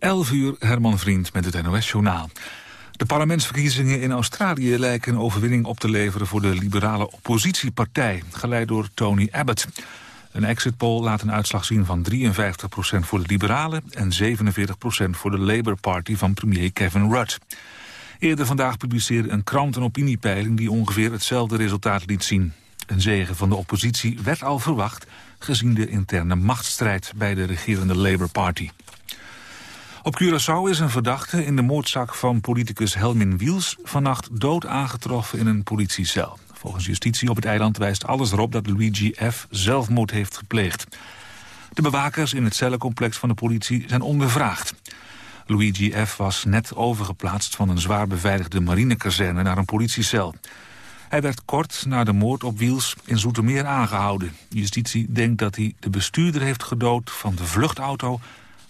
11 uur, Herman Vriend met het NOS-journaal. De parlementsverkiezingen in Australië lijken een overwinning op te leveren... voor de liberale oppositiepartij, geleid door Tony Abbott. Een exit poll laat een uitslag zien van 53% voor de liberalen... en 47% voor de Labour Party van premier Kevin Rudd. Eerder vandaag publiceerde een krant een opiniepeiling... die ongeveer hetzelfde resultaat liet zien. Een zegen van de oppositie werd al verwacht... gezien de interne machtsstrijd bij de regerende Labour Party. Op Curaçao is een verdachte in de moordzak van politicus Helmin Wiels... vannacht dood aangetroffen in een politiecel. Volgens justitie op het eiland wijst alles erop dat Luigi F. zelfmoord heeft gepleegd. De bewakers in het cellencomplex van de politie zijn ondervraagd. Luigi F. was net overgeplaatst van een zwaar beveiligde marinekazerne naar een politiecel. Hij werd kort na de moord op Wiels in Zoetermeer aangehouden. Justitie denkt dat hij de bestuurder heeft gedood van de vluchtauto...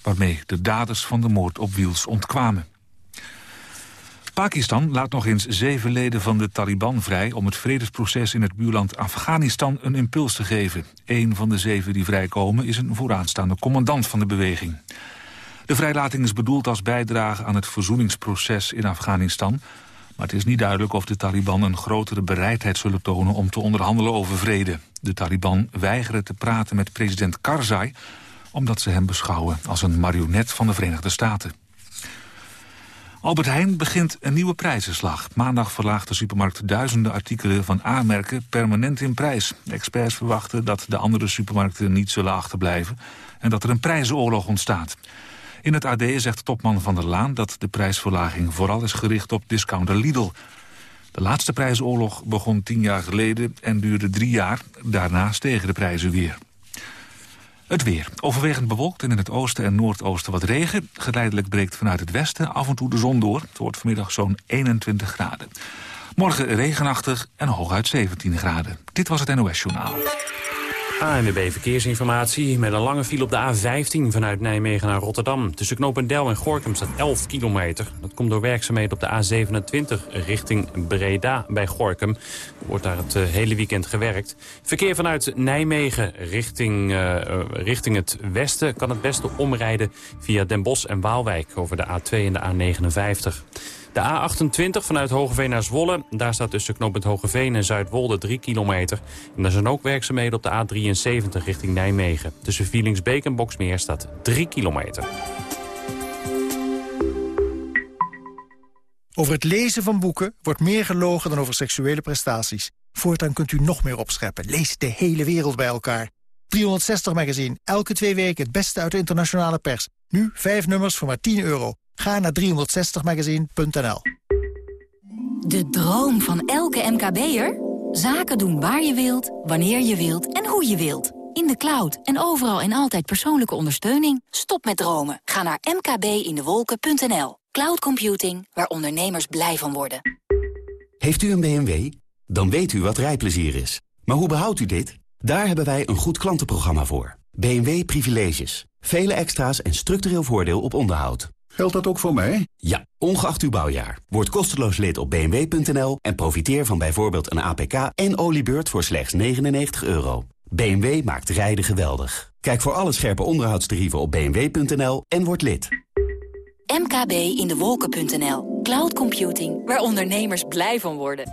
waarmee de daders van de moord op Wiels ontkwamen. Pakistan laat nog eens zeven leden van de Taliban vrij... om het vredesproces in het buurland Afghanistan een impuls te geven. Een van de zeven die vrijkomen is een vooraanstaande commandant van de beweging. De vrijlating is bedoeld als bijdrage aan het verzoeningsproces in Afghanistan... maar het is niet duidelijk of de Taliban een grotere bereidheid zullen tonen... om te onderhandelen over vrede. De Taliban weigeren te praten met president Karzai... omdat ze hem beschouwen als een marionet van de Verenigde Staten. Albert Heijn begint een nieuwe prijzenslag. Maandag verlaagt de supermarkt duizenden artikelen van A-merken permanent in prijs. experts verwachten dat de andere supermarkten niet zullen achterblijven... en dat er een prijzenoorlog ontstaat. In het AD zegt topman Van der Laan dat de prijsverlaging vooral is gericht op discounter Lidl. De laatste prijsoorlog begon tien jaar geleden en duurde drie jaar. Daarna stegen de prijzen weer. Het weer. Overwegend bewolkt en in het oosten en noordoosten wat regen. Geleidelijk breekt vanuit het westen af en toe de zon door. Het wordt vanmiddag zo'n 21 graden. Morgen regenachtig en hooguit 17 graden. Dit was het NOS Journaal. ANWB Verkeersinformatie met een lange file op de A15 vanuit Nijmegen naar Rotterdam. Tussen Knopendel en Gorkum staat 11 kilometer. Dat komt door werkzaamheden op de A27 richting Breda bij Gorkum. Er wordt daar het eh, hele weekend gewerkt. Verkeer vanuit Nijmegen richting, uh, richting het westen kan het beste omrijden via Den Bosch en Waalwijk over de A2 en de A59. De A28 vanuit Hogeveen naar Zwolle. Daar staat tussen knooppunt Hogeveen en Zuidwolde 3 kilometer. En er zijn ook werkzaamheden op de A73 richting Nijmegen. Tussen Vielingsbeek en Boksmeer staat 3 kilometer. Over het lezen van boeken wordt meer gelogen dan over seksuele prestaties. Voortaan kunt u nog meer opscheppen. Lees de hele wereld bij elkaar. 360 Magazine, elke twee weken het beste uit de internationale pers. Nu vijf nummers voor maar 10 euro. Ga naar 360magazine.nl. De droom van elke MKB'er? Zaken doen waar je wilt, wanneer je wilt en hoe je wilt. In de cloud en overal en altijd persoonlijke ondersteuning. Stop met dromen. Ga naar mkbindewolken.nl. Cloud computing, waar ondernemers blij van worden. Heeft u een BMW? Dan weet u wat rijplezier is. Maar hoe behoudt u dit? Daar hebben wij een goed klantenprogramma voor. BMW Privileges. Vele extra's en structureel voordeel op onderhoud. Geldt dat ook voor mij? Ja, ongeacht uw bouwjaar. Word kosteloos lid op bmw.nl en profiteer van bijvoorbeeld een APK en oliebeurt voor slechts 99 euro. BMW maakt rijden geweldig. Kijk voor alle scherpe onderhoudstarieven op bmw.nl en word lid. MKB in de wolken.nl. Cloud computing, waar ondernemers blij van worden.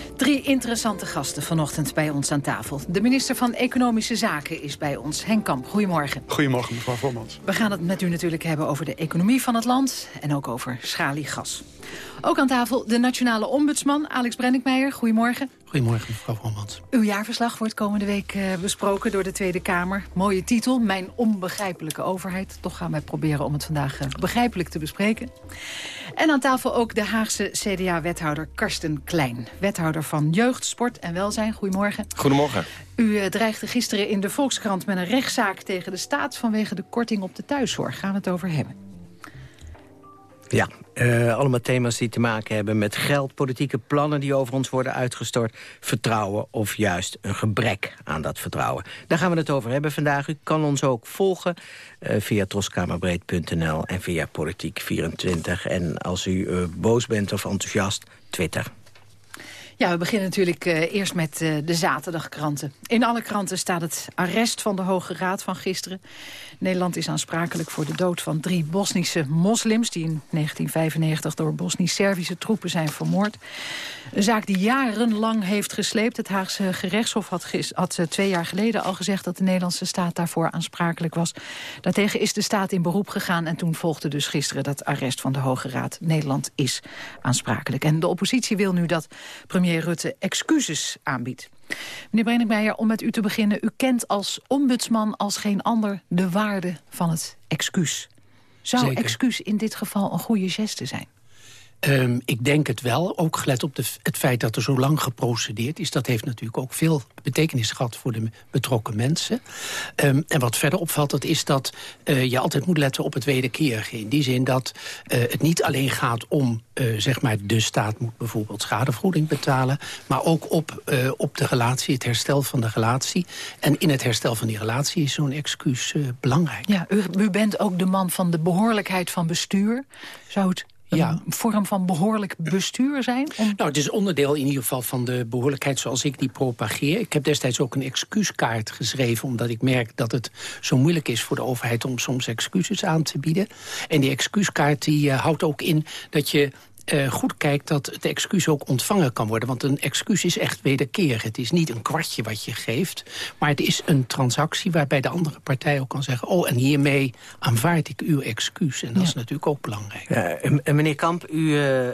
Drie interessante gasten vanochtend bij ons aan tafel. De minister van Economische Zaken is bij ons, Henk Kamp. Goedemorgen. Goedemorgen, mevrouw Vromans. We gaan het met u natuurlijk hebben over de economie van het land... en ook over schaliegas. Ook aan tafel de nationale ombudsman, Alex Brenninkmeijer. Goedemorgen. Goedemorgen, mevrouw Vromans. Uw jaarverslag wordt komende week uh, besproken door de Tweede Kamer. Mooie titel, Mijn onbegrijpelijke overheid. Toch gaan wij proberen om het vandaag uh, begrijpelijk te bespreken. En aan tafel ook de Haagse CDA-wethouder Karsten Klein. Wethouder van Jeugd, Sport en Welzijn. Goedemorgen. Goedemorgen. U uh, dreigde gisteren in de Volkskrant met een rechtszaak tegen de staat... vanwege de korting op de thuiszorg. Gaan we het over hebben. Ja, uh, allemaal thema's die te maken hebben met geld, politieke plannen die over ons worden uitgestort, vertrouwen of juist een gebrek aan dat vertrouwen. Daar gaan we het over hebben vandaag. U kan ons ook volgen uh, via troskamerbreed.nl en via Politiek24. En als u uh, boos bent of enthousiast, Twitter. Ja, we beginnen natuurlijk eerst met uh, de zaterdagkranten. In alle kranten staat het arrest van de Hoge Raad van gisteren. Nederland is aansprakelijk voor de dood van drie Bosnische moslims... die in 1995 door Bosnisch-Servische troepen zijn vermoord. Een zaak die jarenlang heeft gesleept. Het Haagse gerechtshof had, had uh, twee jaar geleden al gezegd... dat de Nederlandse staat daarvoor aansprakelijk was. Daartegen is de staat in beroep gegaan... en toen volgde dus gisteren dat arrest van de Hoge Raad. Nederland is aansprakelijk. En de oppositie wil nu dat premier Rutte excuses aanbiedt. Meneer Brenninkmeijer, om met u te beginnen. U kent als ombudsman als geen ander de waarde van het excuus. Zou Zeker. excuus in dit geval een goede geste zijn? Um, ik denk het wel, ook gelet op de, het feit dat er zo lang geprocedeerd is. Dat heeft natuurlijk ook veel betekenis gehad voor de betrokken mensen. Um, en wat verder opvalt, dat is dat uh, je altijd moet letten op het wederkerige. In die zin dat uh, het niet alleen gaat om, uh, zeg maar, de staat moet bijvoorbeeld schadevergoeding betalen. Maar ook op, op de relatie, het herstel van de relatie. En in het herstel van die relatie is zo'n excuus belangrijk. Ja, u, u bent ook de man van de behoorlijkheid van bestuur. Zou het ja. een vorm van behoorlijk bestuur zijn? Nou, het is onderdeel in ieder geval van de behoorlijkheid zoals ik die propageer. Ik heb destijds ook een excuuskaart geschreven... omdat ik merk dat het zo moeilijk is voor de overheid... om soms excuses aan te bieden. En die excuuskaart die, uh, houdt ook in dat je uh, goed kijkt dat het excuus ook ontvangen kan worden. Want een excuus is echt wederkerig. Het is niet een kwartje wat je geeft. Maar het is een transactie waarbij de andere partij ook kan zeggen... oh, en hiermee aanvaard ik uw excuus. En dat ja. is natuurlijk ook belangrijk. Ja, en meneer Kamp, u uh, uh,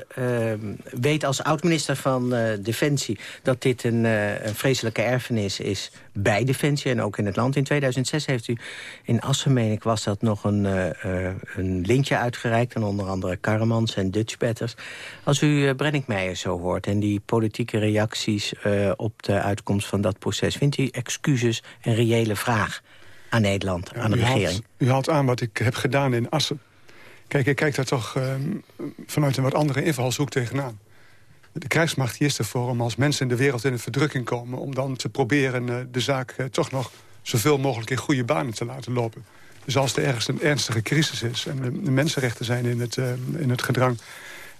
weet als oud-minister van Defensie... dat dit een, een vreselijke erfenis is bij Defensie en ook in het land. In 2006 heeft u in Assen, meen ik, was dat nog een, uh, een lintje uitgereikt... aan onder andere Karremans en Dutchbatters. Als u uh, Brenninkmeijer zo hoort en die politieke reacties... Uh, op de uitkomst van dat proces... vindt u excuses een reële vraag aan Nederland, ja, aan de u regering? Haalt, u haalt aan wat ik heb gedaan in Assen. Kijk, ik kijk daar toch um, vanuit een wat andere invalshoek tegenaan de krijgsmacht is ervoor om als mensen in de wereld in een verdrukking komen... om dan te proberen uh, de zaak toch nog zoveel mogelijk in goede banen te laten lopen. Dus als er ergens een ernstige crisis is en de, de mensenrechten zijn in het, uh, in het gedrang...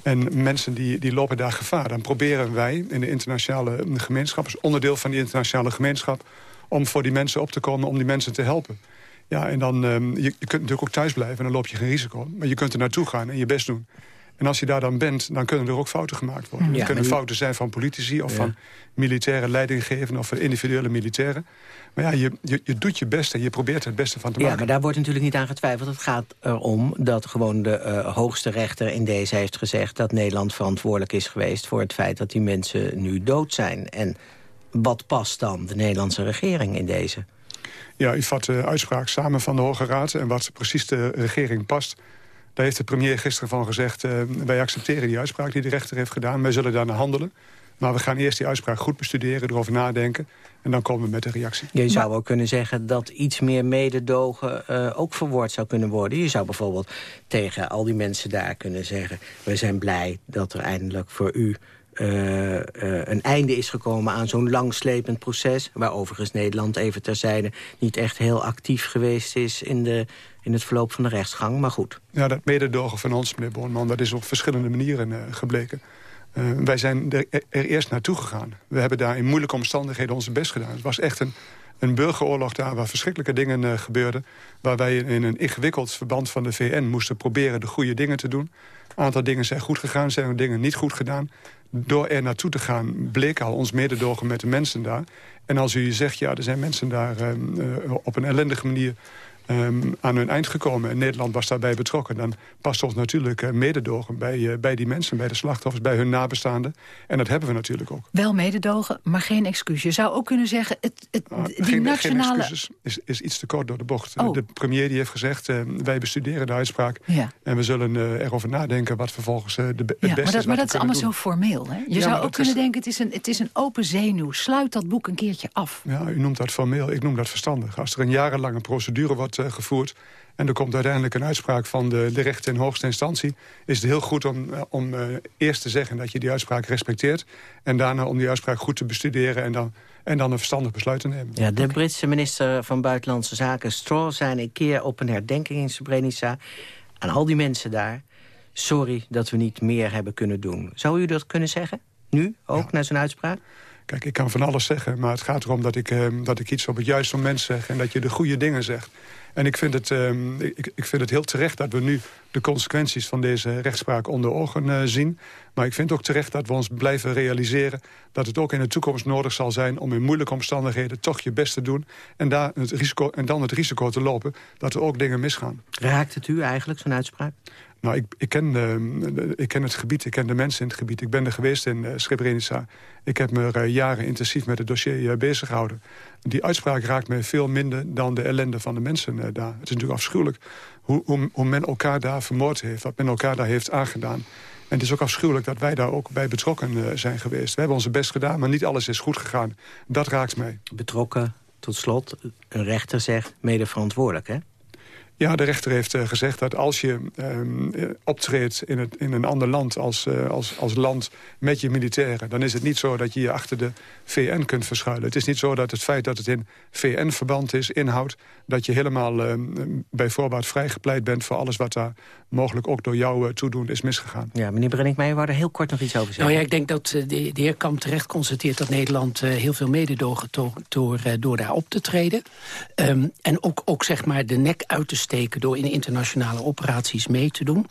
en mensen die, die lopen daar gevaar, dan proberen wij in de internationale gemeenschap... als onderdeel van die internationale gemeenschap... om voor die mensen op te komen, om die mensen te helpen. Ja, en dan, um, je, je kunt natuurlijk ook thuis blijven en dan loop je geen risico. Maar je kunt er naartoe gaan en je best doen. En als je daar dan bent, dan kunnen er ook fouten gemaakt worden. Ja, er kunnen fouten zijn van politici of ja. van militaire leidinggevenden... of van individuele militairen. Maar ja, je, je, je, doet je best en je probeert het beste van te maken. Ja, maar daar wordt natuurlijk niet aan getwijfeld. Het gaat erom dat gewoon de uh, hoogste rechter in deze heeft gezegd... dat Nederland verantwoordelijk is geweest voor het feit dat die mensen nu dood zijn. En wat past dan de Nederlandse regering in deze? Ja, u vat de uitspraak samen van de Hoge Raad... en wat precies de regering past daar heeft de premier gisteren van gezegd... Uh, wij accepteren die uitspraak die de rechter heeft gedaan. Wij zullen daarna handelen. Maar we gaan eerst die uitspraak goed bestuderen, erover nadenken... en dan komen we met de reactie. Je zou ook kunnen zeggen dat iets meer mededogen uh, ook verwoord zou kunnen worden. Je zou bijvoorbeeld tegen al die mensen daar kunnen zeggen... we zijn blij dat er eindelijk voor u uh, uh, een einde is gekomen aan zo'n langslepend proces... waar overigens Nederland even terzijde niet echt heel actief geweest is... in, de, in het verloop van de rechtsgang, maar goed. Ja, dat mededogen van ons, meneer Bornman, dat is op verschillende manieren uh, gebleken. wij zijn er, er, eerst naartoe gegaan. We hebben daar in moeilijke omstandigheden onze best gedaan. Het was echt een, een burgeroorlog daar waar verschrikkelijke dingen gebeurden... waar wij in een ingewikkeld verband van de VN moesten proberen de goede dingen te doen. Een aantal dingen zijn goed gegaan, zijn dingen niet goed gedaan door er naartoe te gaan bleek al ons mededogen met de mensen daar. En als u zegt, ja, er zijn mensen daar uh, op een ellendige manier um, aan hun eind gekomen. En Nederland was daarbij betrokken. Dan past ons natuurlijk uh, mededogen bij, uh, bij die mensen, bij de slachtoffers, bij hun nabestaanden. En dat hebben we natuurlijk ook. Wel mededogen, maar geen excuus. Je zou ook kunnen zeggen, het, het, uh, die geen, nationale... Geen excuses is, is iets te kort door de bocht. Oh. De premier die heeft gezegd, ehm, wij bestuderen de uitspraak. Ja. En we zullen eh, erover nadenken wat vervolgens de, het ja, beste maar dat, is. Maar dat is allemaal doen. zo formeel. Hè? Je ja, zou ook kunnen is... denken, het is, een, het is een open zenuw. Sluit dat boek een keertje af. Ja, u noemt dat formeel, ik noem dat verstandig. Als er een jarenlange procedure wordt wordt gevoerd... en er komt uiteindelijk een uitspraak van de, de rechter in hoogste instantie... is het heel goed om, om eerst te zeggen dat je die uitspraak respecteert... en daarna om die uitspraak goed te bestuderen... en dan en dan een verstandig besluit te nemen. Ja, de Britse minister van Buitenlandse Zaken, Straw... zei een keer op een herdenking in Srebrenica... aan al die mensen daar... sorry dat we niet meer hebben kunnen doen. Zou u dat kunnen zeggen? Nu, ook, ja. naar zijn uitspraak? Kijk, ik kan van alles zeggen, maar het gaat erom dat ik, eh, dat ik iets op het juiste moment zeg... en dat je de goede dingen zegt. En ik vind, het, uh, ik, ik, vind het heel terecht dat we nu de consequenties van deze rechtspraak onder ogen uh, zien. Maar ik vind ook terecht dat we ons blijven realiseren... dat het ook in de toekomst nodig zal zijn om in moeilijke omstandigheden... toch je best te doen en, daar het risico, en dan het risico te lopen dat er ook dingen misgaan. Raakt het u eigenlijk, zo'n uitspraak? Nou, ik, ik, ken, ik ken het gebied, ik ken de mensen in het gebied. Ik ben er geweest in uh, Srebrenica. Ik heb me uh, jaren intensief met het dossier bezig gehouden. Die uitspraak raakt me veel minder dan de ellende van de mensen daar. Het is natuurlijk afschuwelijk hoe, hoe, hoe, men elkaar daar vermoord heeft. Wat men elkaar daar heeft aangedaan. En het is ook afschuwelijk dat wij daar ook bij betrokken zijn geweest. We hebben onze best gedaan, maar niet alles is goed gegaan. Dat raakt mij. Betrokken, tot slot, een rechter zegt mede verantwoordelijk, hè? Ja, de rechter heeft uh, gezegd dat als je uh, optreedt in, het, in een ander land als, uh, als, als land met je militairen... dan is het niet zo dat je je achter de VN kunt verschuilen. Het is niet zo dat het feit dat het in VN-verband is, inhoudt... dat je helemaal ehm, bij voorbaat vrijgepleit bent voor alles wat daar mogelijk ook door jou toedoen is misgegaan. Ja, meneer Brenninkmeijer, wou er heel kort nog iets over zeggen. Nou ja, ik denk dat de, de heer Kamp terecht constateert dat Nederland heel veel mededogen door, door, door daar op te treden. Um, en ook, ook zeg maar de nek uit te door in internationale operaties mee te doen.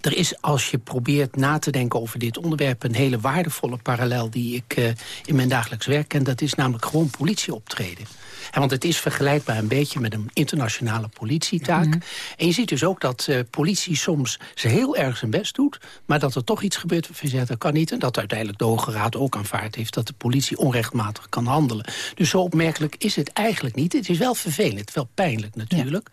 Er is, als je probeert na te denken over dit onderwerp... een hele waardevolle parallel die ik uh, in mijn dagelijks werk ken. Dat is namelijk gewoon politieoptreden. En want het is vergelijkbaar een beetje met een internationale politietaak. Mm -hmm. En je ziet dus ook dat uh, politie soms ze heel erg zijn best doet... maar dat er toch iets gebeurt waarvan je zegt, dat kan niet. En dat uiteindelijk de Hoge Raad ook aanvaard heeft... dat de politie onrechtmatig kan handelen. Dus zo opmerkelijk is het eigenlijk niet. Het is wel vervelend, wel pijnlijk natuurlijk.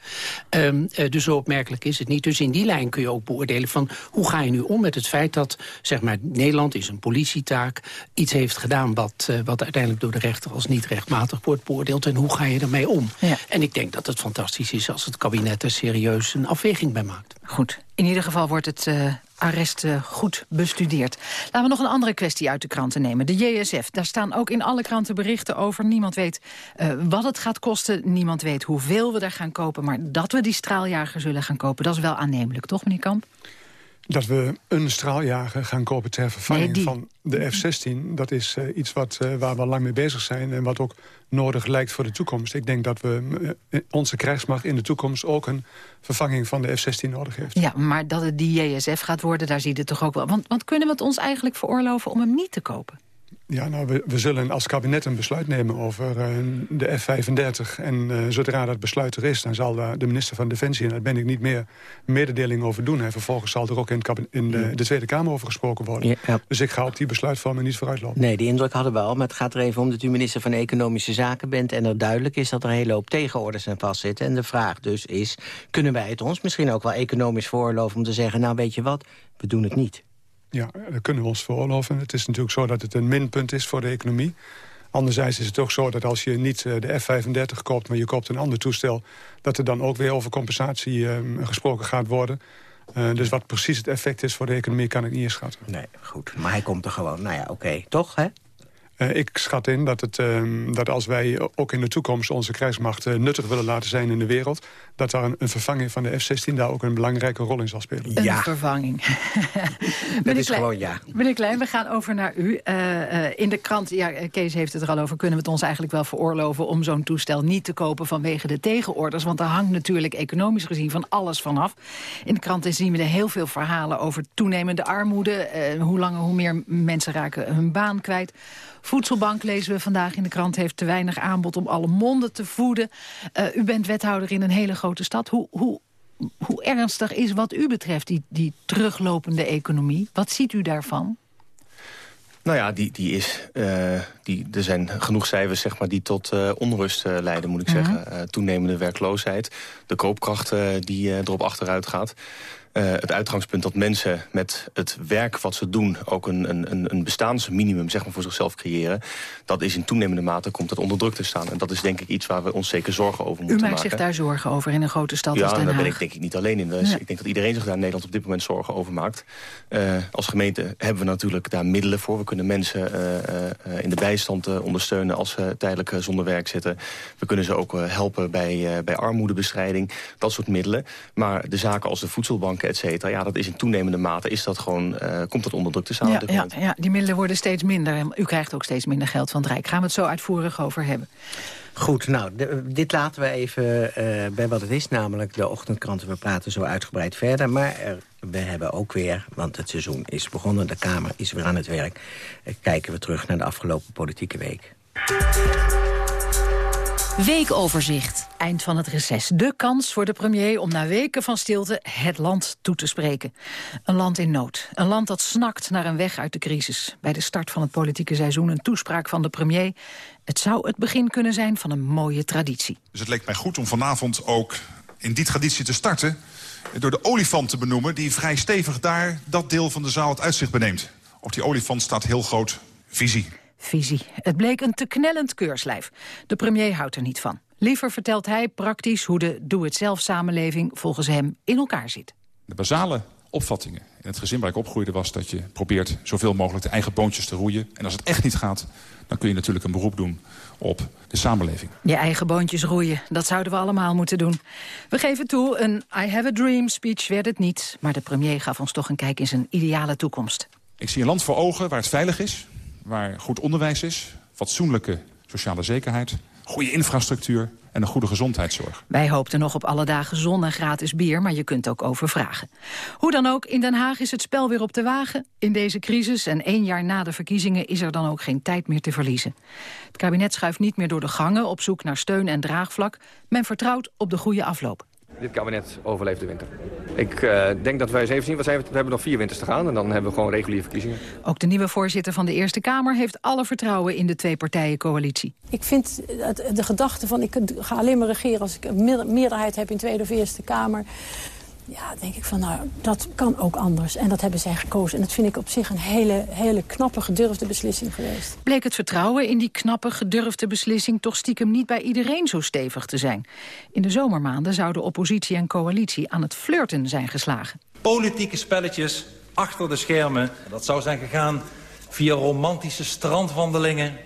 Ja. Um, uh, dus zo opmerkelijk is het niet. Dus in die lijn kun je ook beoordelen van... hoe ga je nu om met het feit dat zeg maar, Nederland is een politietaak... iets heeft gedaan wat, uh, wat uiteindelijk door de rechter als niet rechtmatig wordt beoordeeld... en hoe ga je ermee om? Ja. En ik denk dat het fantastisch is als het kabinet er serieus een afweging bij maakt. Goed. In ieder geval wordt het uh, arrest uh, goed bestudeerd. Laten we nog een andere kwestie uit de kranten nemen. De JSF, daar staan ook in alle kranten berichten over. Niemand weet uh, wat het gaat kosten. Niemand weet hoeveel we daar gaan kopen. Maar dat we die straaljager zullen gaan kopen, dat is wel aannemelijk, toch meneer Kamp? Dat we een straaljager gaan kopen ter vervanging nee, van de F-16... dat is uh, iets wat, uh, waar we al lang mee bezig zijn... en wat ook nodig lijkt voor de toekomst. Ik denk dat we uh, onze krijgsmacht in de toekomst... ook een vervanging van de F-16 nodig heeft. Ja, maar dat het die JSF gaat worden, daar ziet het toch ook wel... Want, want kunnen we het ons eigenlijk veroorloven om hem niet te kopen? Ja, nou, we, we, zullen als kabinet een besluit nemen over uh, de F-35. En uh, zodra dat besluit er is, dan zal uh, de minister van Defensie... en daar ben ik niet meer mededeling over doen. En vervolgens zal er ook in, het in de, de, Tweede Kamer over gesproken worden. Ja, ja. Dus ik ga op die besluitvorming niet vooruitlopen. Nee, die indruk hadden we al. Maar het gaat er even om dat u minister van Economische Zaken bent... en er duidelijk is dat er een hele hoop tegenorders aan vastzitten. En de vraag dus is, kunnen wij het ons misschien ook wel economisch veroorloven... om te zeggen, nou weet je wat, we doen het niet. Ja, dat kunnen we ons veroorloven. Het is natuurlijk zo dat het een minpunt is voor de economie. Anderzijds is het toch zo dat als je niet de F-35 koopt... maar je koopt een ander toestel... dat er dan ook weer over compensatie uh, gesproken gaat worden. Uh, dus wat precies het effect is voor de economie kan ik niet inschatten. Nee, goed. Maar hij komt er gewoon. Nou ja, oké. Toch, hè? Uh, ik schat in dat, het, uh, dat als wij ook in de toekomst onze krijgsmacht uh, nuttig willen laten zijn in de wereld... dat daar een, een vervanging van de F-16 daar ook een belangrijke rol in zal spelen. Een ja. vervanging. dat is Klein, gewoon ja. Meneer Klein, we gaan over naar u. in de krant, ja, Kees heeft het er al over... kunnen we het ons eigenlijk wel veroorloven om zo'n toestel niet te kopen... vanwege de tegenorders, want daar hangt natuurlijk economisch gezien van alles vanaf. In de kranten zien we er heel veel verhalen over toenemende armoede... hoe langer hoe meer mensen raken hun baan kwijt... Voedselbank, lezen we vandaag in de krant, heeft te weinig aanbod om alle monden te voeden. Uh, u bent wethouder in een hele grote stad. Hoe, hoe, hoe ernstig is wat u betreft die, die teruglopende economie? Wat ziet u daarvan? Nou ja, die, die is, uh, die, er zijn genoeg cijfers zeg maar, die tot uh, onrust uh, leiden, moet ik -hmm. zeggen. toenemende werkloosheid, de koopkracht die erop achteruit gaat. Het uitgangspunt dat mensen met het werk wat ze doen... ook een, een, een bestaansminimum zeg maar, voor zichzelf creëren... dat is in toenemende mate komt het onder druk te staan. En dat is denk ik iets waar we ons zeker zorgen over moeten maken. U maakt zich daar zorgen over in een grote stad ja, als Den Haag? Ja, daar ben ik denk ik niet alleen in. Dus Ik denk dat iedereen zich daar in Nederland op dit moment zorgen over maakt. als gemeente hebben we natuurlijk daar middelen voor. We kunnen mensen in de bijstand ondersteunen als ze tijdelijk zonder werk zitten. We kunnen ze ook helpen bij, bij armoedebestrijding. Dat soort middelen. Maar de zaken als de voedselbanken, et cetera... ja, dat is in toenemende mate is dat gewoon, uh, komt dat onder druk te staan. Ja, ja, ja, die middelen worden steeds minder. En u krijgt ook steeds minder geld van het Rijk. Gaan we het zo uitvoerig over hebben. Goed, nou, dit laten we even uh, bij wat het is, namelijk de ochtendkranten. We praten zo uitgebreid verder, maar er, we hebben ook weer, want het seizoen is begonnen, de Kamer is weer aan het werk. Uh, kijken we terug naar de afgelopen politieke week. Weekoverzicht. Eind van het reces. De kans voor de premier om na weken van stilte het land toe te spreken. Een land in nood. Een land dat snakt naar een weg uit de crisis. Bij de start van het politieke seizoen een toespraak van de premier. Het zou het begin kunnen zijn van een mooie traditie. Dus het leek mij goed om vanavond ook in die traditie te starten... door de olifant te benoemen die vrij stevig daar dat deel van de zaal het uitzicht beneemt. Op die olifant staat heel groot visie. Visie. Het bleek een te knellend keurslijf. De premier houdt er niet van. Liever vertelt hij praktisch hoe de doe-het-zelf-samenleving volgens hem in elkaar zit. De basale opvattingen in het gezin waar ik opgroeide was dat je probeert zoveel mogelijk de eigen boontjes te roeien. En als het echt niet gaat, dan kun je natuurlijk een beroep doen op de samenleving. Je eigen boontjes roeien, dat zouden we allemaal moeten doen. We geven toe, een I have a dream speech werd het niet. Maar de premier gaf ons toch een kijk in zijn ideale toekomst. Ik zie een land voor ogen waar het veilig is, waar goed onderwijs is, fatsoenlijke sociale zekerheid, goede infrastructuur en een goede gezondheidszorg. Wij hoopten nog op alle dagen zon en gratis bier, maar je kunt ook overvragen. Hoe dan ook, in Den Haag is het spel weer op de wagen. In deze crisis en één jaar na de verkiezingen is er dan ook geen tijd meer te verliezen. Het kabinet schuift niet meer door de gangen op zoek naar steun en draagvlak. Men vertrouwt op de goede afloop. Dit kabinet overleeft de winter. Ik uh, denk dat wij eens even zien, we, we hebben nog vier winters te gaan... en dan hebben we gewoon reguliere verkiezingen. Ook de nieuwe voorzitter van de Eerste Kamer heeft alle vertrouwen in de twee partijen coalitie. Ik vind de gedachte van ik ga alleen maar regeren als ik een meerderheid heb in Tweede of Eerste Kamer... Ja, denk ik van, nou, dat kan ook anders. En dat hebben zij gekozen. En dat vind ik op zich een hele, hele knappe, gedurfde beslissing geweest. Bleek het vertrouwen in die knappe, gedurfde beslissing... toch stiekem niet bij iedereen zo stevig te zijn. In de zomermaanden zouden oppositie en coalitie aan het flirten zijn geslagen. Politieke spelletjes achter de schermen. Dat zou zijn gegaan via romantische strandwandelingen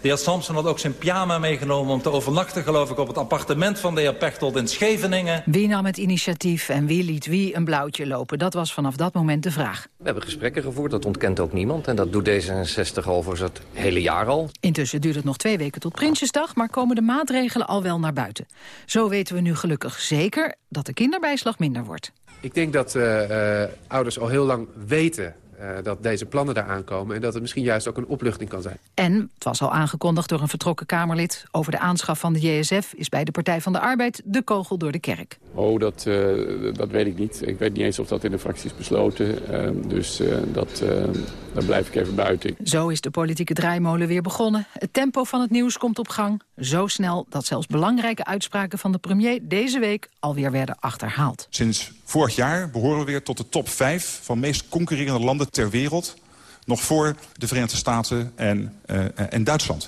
de heer Samson had ook zijn pyjama meegenomen om te overnachten, geloof ik, op het appartement van de heer Pechtold in Scheveningen. Wie nam het initiatief en wie liet wie een blauwtje lopen? Dat was vanaf dat moment de vraag. We hebben gesprekken gevoerd, dat ontkent ook niemand. En dat doet D66 overigens het hele jaar al. Intussen duurt het nog twee weken tot Prinsjesdag, maar komen de maatregelen al wel naar buiten. Zo weten we nu gelukkig zeker dat de kinderbijslag minder wordt. Ik denk dat uh, uh, ouders al heel lang weten uh, dat deze plannen daar aankomen... en dat het misschien juist ook een opluchting kan zijn. En, het was al aangekondigd door een vertrokken Kamerlid... over de aanschaf van de JSF is bij de Partij van de Arbeid de kogel door de kerk. Oh, dat, uh, dat weet ik niet. Ik weet niet eens of dat in de fractie is besloten. Uh, dus dat, daar blijf ik even buiten. Zo is de politieke draaimolen weer begonnen. Het tempo van het nieuws komt op gang. Zo snel dat zelfs belangrijke uitspraken van de premier... deze week alweer werden achterhaald. Sinds vorig jaar behoren we weer tot de top 5 van meest concurrerende landen ter wereld. Nog voor de Verenigde Staten en, uh, en Duitsland.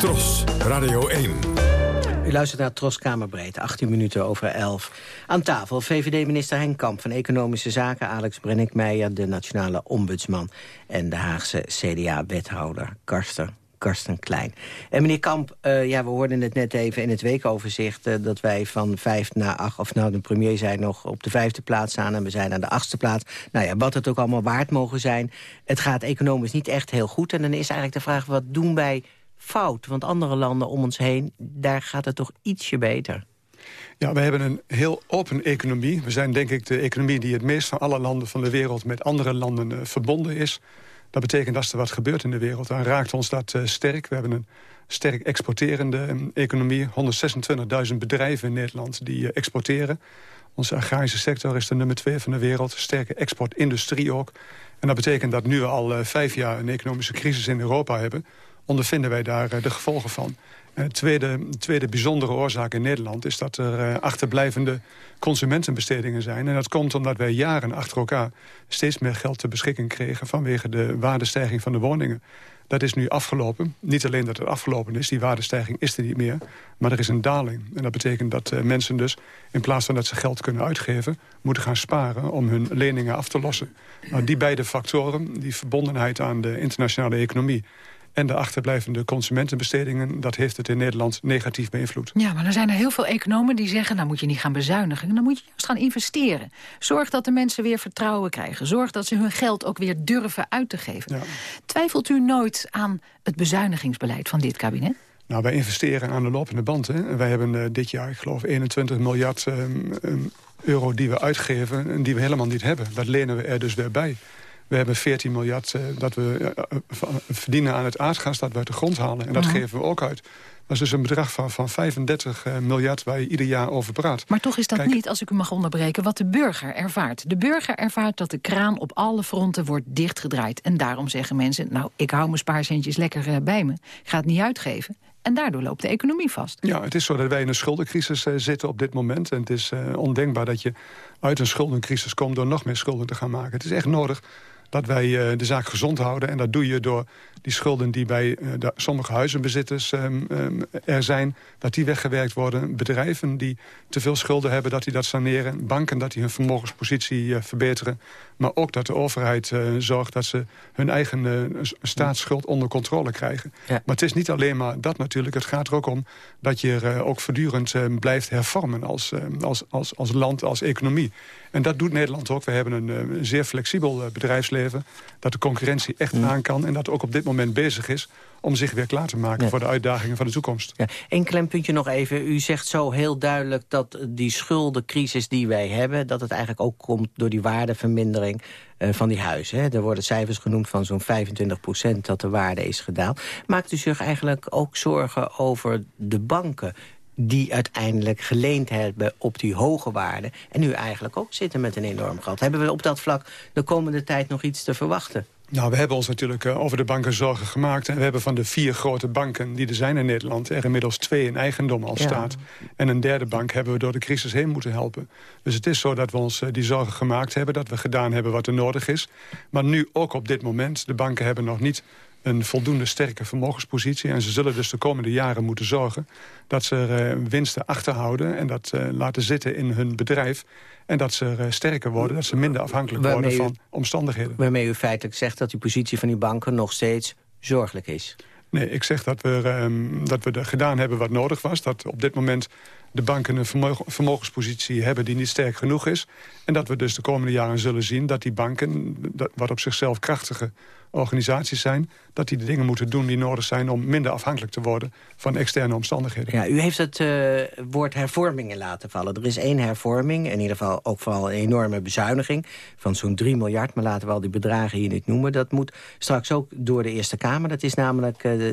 Tros, Radio 1. U luistert naar Tros Kamerbreed, 18 minuten over 11. Aan tafel VVD-minister Henk Kamp van Economische Zaken... Alex Brennickmeijer, de nationale ombudsman... en de Haagse CDA-wethouder Karsten Karsten Klein. En meneer Kamp, uh, ja, we hoorden het net even in het weekoverzicht... Uh, dat wij van vijf naar acht, of nou, de premier zei nog op de vijfde plaats staan... en we zijn aan de achtste plaats. Nou ja, wat het ook allemaal waard mogen zijn. Het gaat economisch niet echt heel goed. En dan is eigenlijk de vraag, wat doen wij fout? Want andere landen om ons heen, daar gaat het toch ietsje beter. Ja, we hebben een heel open economie. We zijn denk ik de economie die het meest van alle landen van de wereld... met andere landen uh, verbonden is... Dat betekent als er wat gebeurt in de wereld, dan raakt ons dat uh, sterk. We hebben een sterk exporterende um, economie. 126.000 bedrijven in Nederland die uh, exporteren. Onze agrarische sector is de nummer twee van de wereld. Sterke exportindustrie ook. En dat betekent dat nu we al uh, vijf jaar een economische crisis in Europa hebben... ondervinden wij daar de gevolgen van. Uh, tweede, tweede bijzondere oorzaak in Nederland is dat er uh, achterblijvende consumentenbestedingen zijn. En dat komt omdat wij jaren achter elkaar steeds meer geld ter beschikking kregen... vanwege de waardestijging van de woningen. Dat is nu afgelopen. Niet alleen dat het afgelopen is, die waardestijging is er niet meer. Maar er is een daling. En dat betekent dat uh, mensen dus, in plaats van dat ze geld kunnen uitgeven... moeten gaan sparen om hun leningen af te lossen. Nou, die beide factoren, die verbondenheid aan de internationale economie en de achterblijvende consumentenbestedingen... dat heeft het in Nederland negatief beïnvloed. Ja, maar er zijn er heel veel economen die zeggen... nou moet je niet gaan bezuinigen, dan moet je juist gaan investeren. Zorg dat de mensen weer vertrouwen krijgen. Zorg dat ze hun geld ook weer durven uit te geven. Ja. Twijfelt u nooit aan het bezuinigingsbeleid van dit kabinet? Nou, wij investeren aan de lopende band. Hè. Wij hebben uh, dit jaar, ik geloof, 21 miljard um, um, euro die we uitgeven... en die we helemaal niet hebben. Dat lenen we er dus weer bij. We hebben 14 miljard uh, dat we uh, verdienen aan het aardgas dat we uit de grond halen. En dat geven we ook uit. Dat is dus een bedrag van, van 35 uh, miljard waar je ieder jaar over praat. Maar toch is dat Kijk, niet, als ik u mag onderbreken, wat de burger ervaart. De burger ervaart dat de kraan op alle fronten wordt dichtgedraaid. En daarom zeggen mensen, nou, ik hou mijn spaarcentjes lekker bij me. Ik ga het niet uitgeven. En daardoor loopt de economie vast. Ja, het is zo dat wij in een schuldencrisis uh, zitten op dit moment. En het is uh, ondenkbaar dat je uit een schuldencrisis komt... door nog meer schulden te gaan maken. Het is echt nodig dat wij uh, de zaak gezond houden. En dat doe je door die schulden die bij de, sommige huizenbezitters um, um, er zijn... dat die weggewerkt worden. Bedrijven die te veel schulden hebben, dat die dat saneren. Banken dat die hun vermogenspositie uh, verbeteren. Maar ook dat de overheid zorgt dat ze hun eigen staatsschuld onder controle krijgen. Ja. Maar het is niet alleen maar dat natuurlijk. Het gaat er ook om dat je er ook voortdurend blijft hervormen... Als, als, als, als land, als economie. En dat doet Nederland ook. We hebben een, een zeer flexibel bedrijfsleven. Dat de concurrentie echt mm. aan kan. En dat ook op dit moment bezig is om zich weer klaar te maken ja. voor de uitdagingen van de toekomst. Ja. Eén klein puntje nog even. U zegt zo heel duidelijk dat die schuldencrisis die wij hebben... dat het eigenlijk ook komt door die waardevermindering uh, van die huizen. Hè. Er worden cijfers genoemd van zo'n 25 procent dat de waarde is gedaald. Maakt u zich eigenlijk ook zorgen over de banken die uiteindelijk geleend hebben op die hoge waarde... en nu eigenlijk ook zitten met een enorm gat. Hebben we op dat vlak de komende tijd nog iets te verwachten? Nou, we hebben ons natuurlijk uh, over de banken zorgen gemaakt. En we hebben van de vier grote banken die er zijn in Nederland... er inmiddels twee in eigendom al ja. staat. En een derde bank hebben we door de crisis heen moeten helpen. Dus het is zo dat we ons uh, die zorgen gemaakt hebben... dat we gedaan hebben wat er nodig is. Maar nu ook op dit moment, de banken hebben nog niet een voldoende sterke vermogenspositie. En ze zullen dus de komende jaren moeten zorgen... dat ze er uh, winsten achterhouden en dat uh, laten zitten in hun bedrijf... en dat ze uh, sterker worden, dat ze minder afhankelijk worden van u, omstandigheden. Waarmee u feitelijk zegt dat die positie van die banken nog steeds zorgelijk is. Nee, ik zeg dat we, um, dat we er gedaan hebben wat nodig was. Dat op dit moment de banken een vermogen, vermogenspositie hebben die niet sterk genoeg is. En dat we dus de komende jaren zullen zien dat die banken... Dat, wat op zichzelf krachtige organisaties zijn... dat die de dingen moeten doen die nodig zijn om minder afhankelijk te worden... van externe omstandigheden. Ja, u heeft het uh, woord hervormingen laten vallen. Er is één hervorming, in ieder geval ook vooral een enorme bezuiniging... van zo'n 3 miljard, maar laten we al die bedragen hier niet noemen. Dat moet straks ook door de Eerste Kamer. Dat is namelijk uh, uh,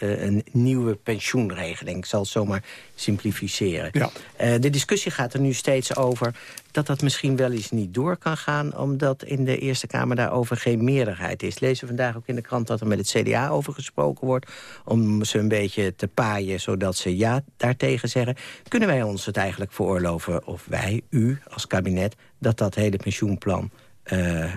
een nieuwe pensioenregeling. Ik zal het zomaar simplificeren. Ja. de discussie gaat er nu steeds over dat dat misschien wel eens niet door kan gaan... omdat in de Eerste Kamer daarover geen meerderheid is. Lezen we vandaag ook in de krant dat er met het CDA over gesproken wordt... om ze een beetje te paaien, zodat ze ja daartegen zeggen. Kunnen wij ons het eigenlijk veroorloven, of wij, u als kabinet... dat dat hele pensioenplan... Uh,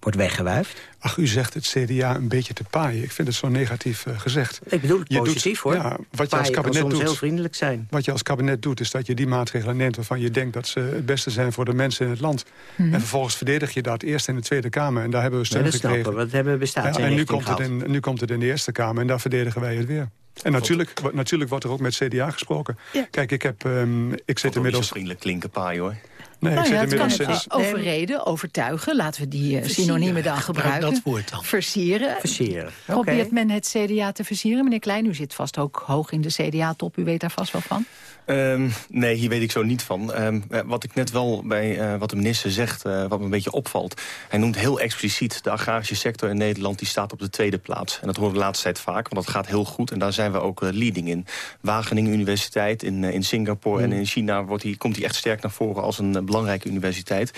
wordt weggewuifd? Ach, u zegt het CDA een beetje te paaien. Ik vind het zo negatief uh, gezegd. Ik bedoel het je positief, doet, hoor. Ja, wat je als kabinet soms doet, heel vriendelijk zijn. Wat je als kabinet doet, is dat je die maatregelen neemt... waarvan je denkt dat ze het beste zijn voor de mensen in het land. Mm -hmm. En vervolgens verdedig je dat eerst in de Tweede Kamer. En daar hebben we steun nee, gekregen. Snappen, dat hebben we bestaat ja, En nu komt, het in, nu komt het in de Eerste Kamer en daar verdedigen wij het weer. En natuurlijk, natuurlijk wordt er ook met CDA gesproken. Ja. Kijk, ik heb... Um, ik zit inmiddels... vriendelijk klinken paai, hoor. Nee, nou ja, het kan sinds... overreden, overtuigen. Laten we die uh, synoniemen dan gebruiken. Dat woord dan. Versieren. Versieren. Probeert okay. men het CDA te versieren? Meneer Klein, u zit vast ook hoog in de CDA-top. U weet daar vast wel van. Um, nee, hier weet ik zo niet van. Um, wat ik net wel bij uh, wat de minister zegt, uh, wat me een beetje opvalt... hij noemt heel expliciet de agrarische sector in Nederland... die staat op de tweede plaats. En dat horen we de laatste tijd vaak, want dat gaat heel goed. En daar zijn we ook uh, leading in. Wageningen Universiteit in, in Singapore mm. en in China wordt die, komt hij echt sterk naar voren... als een belangrijke universiteit.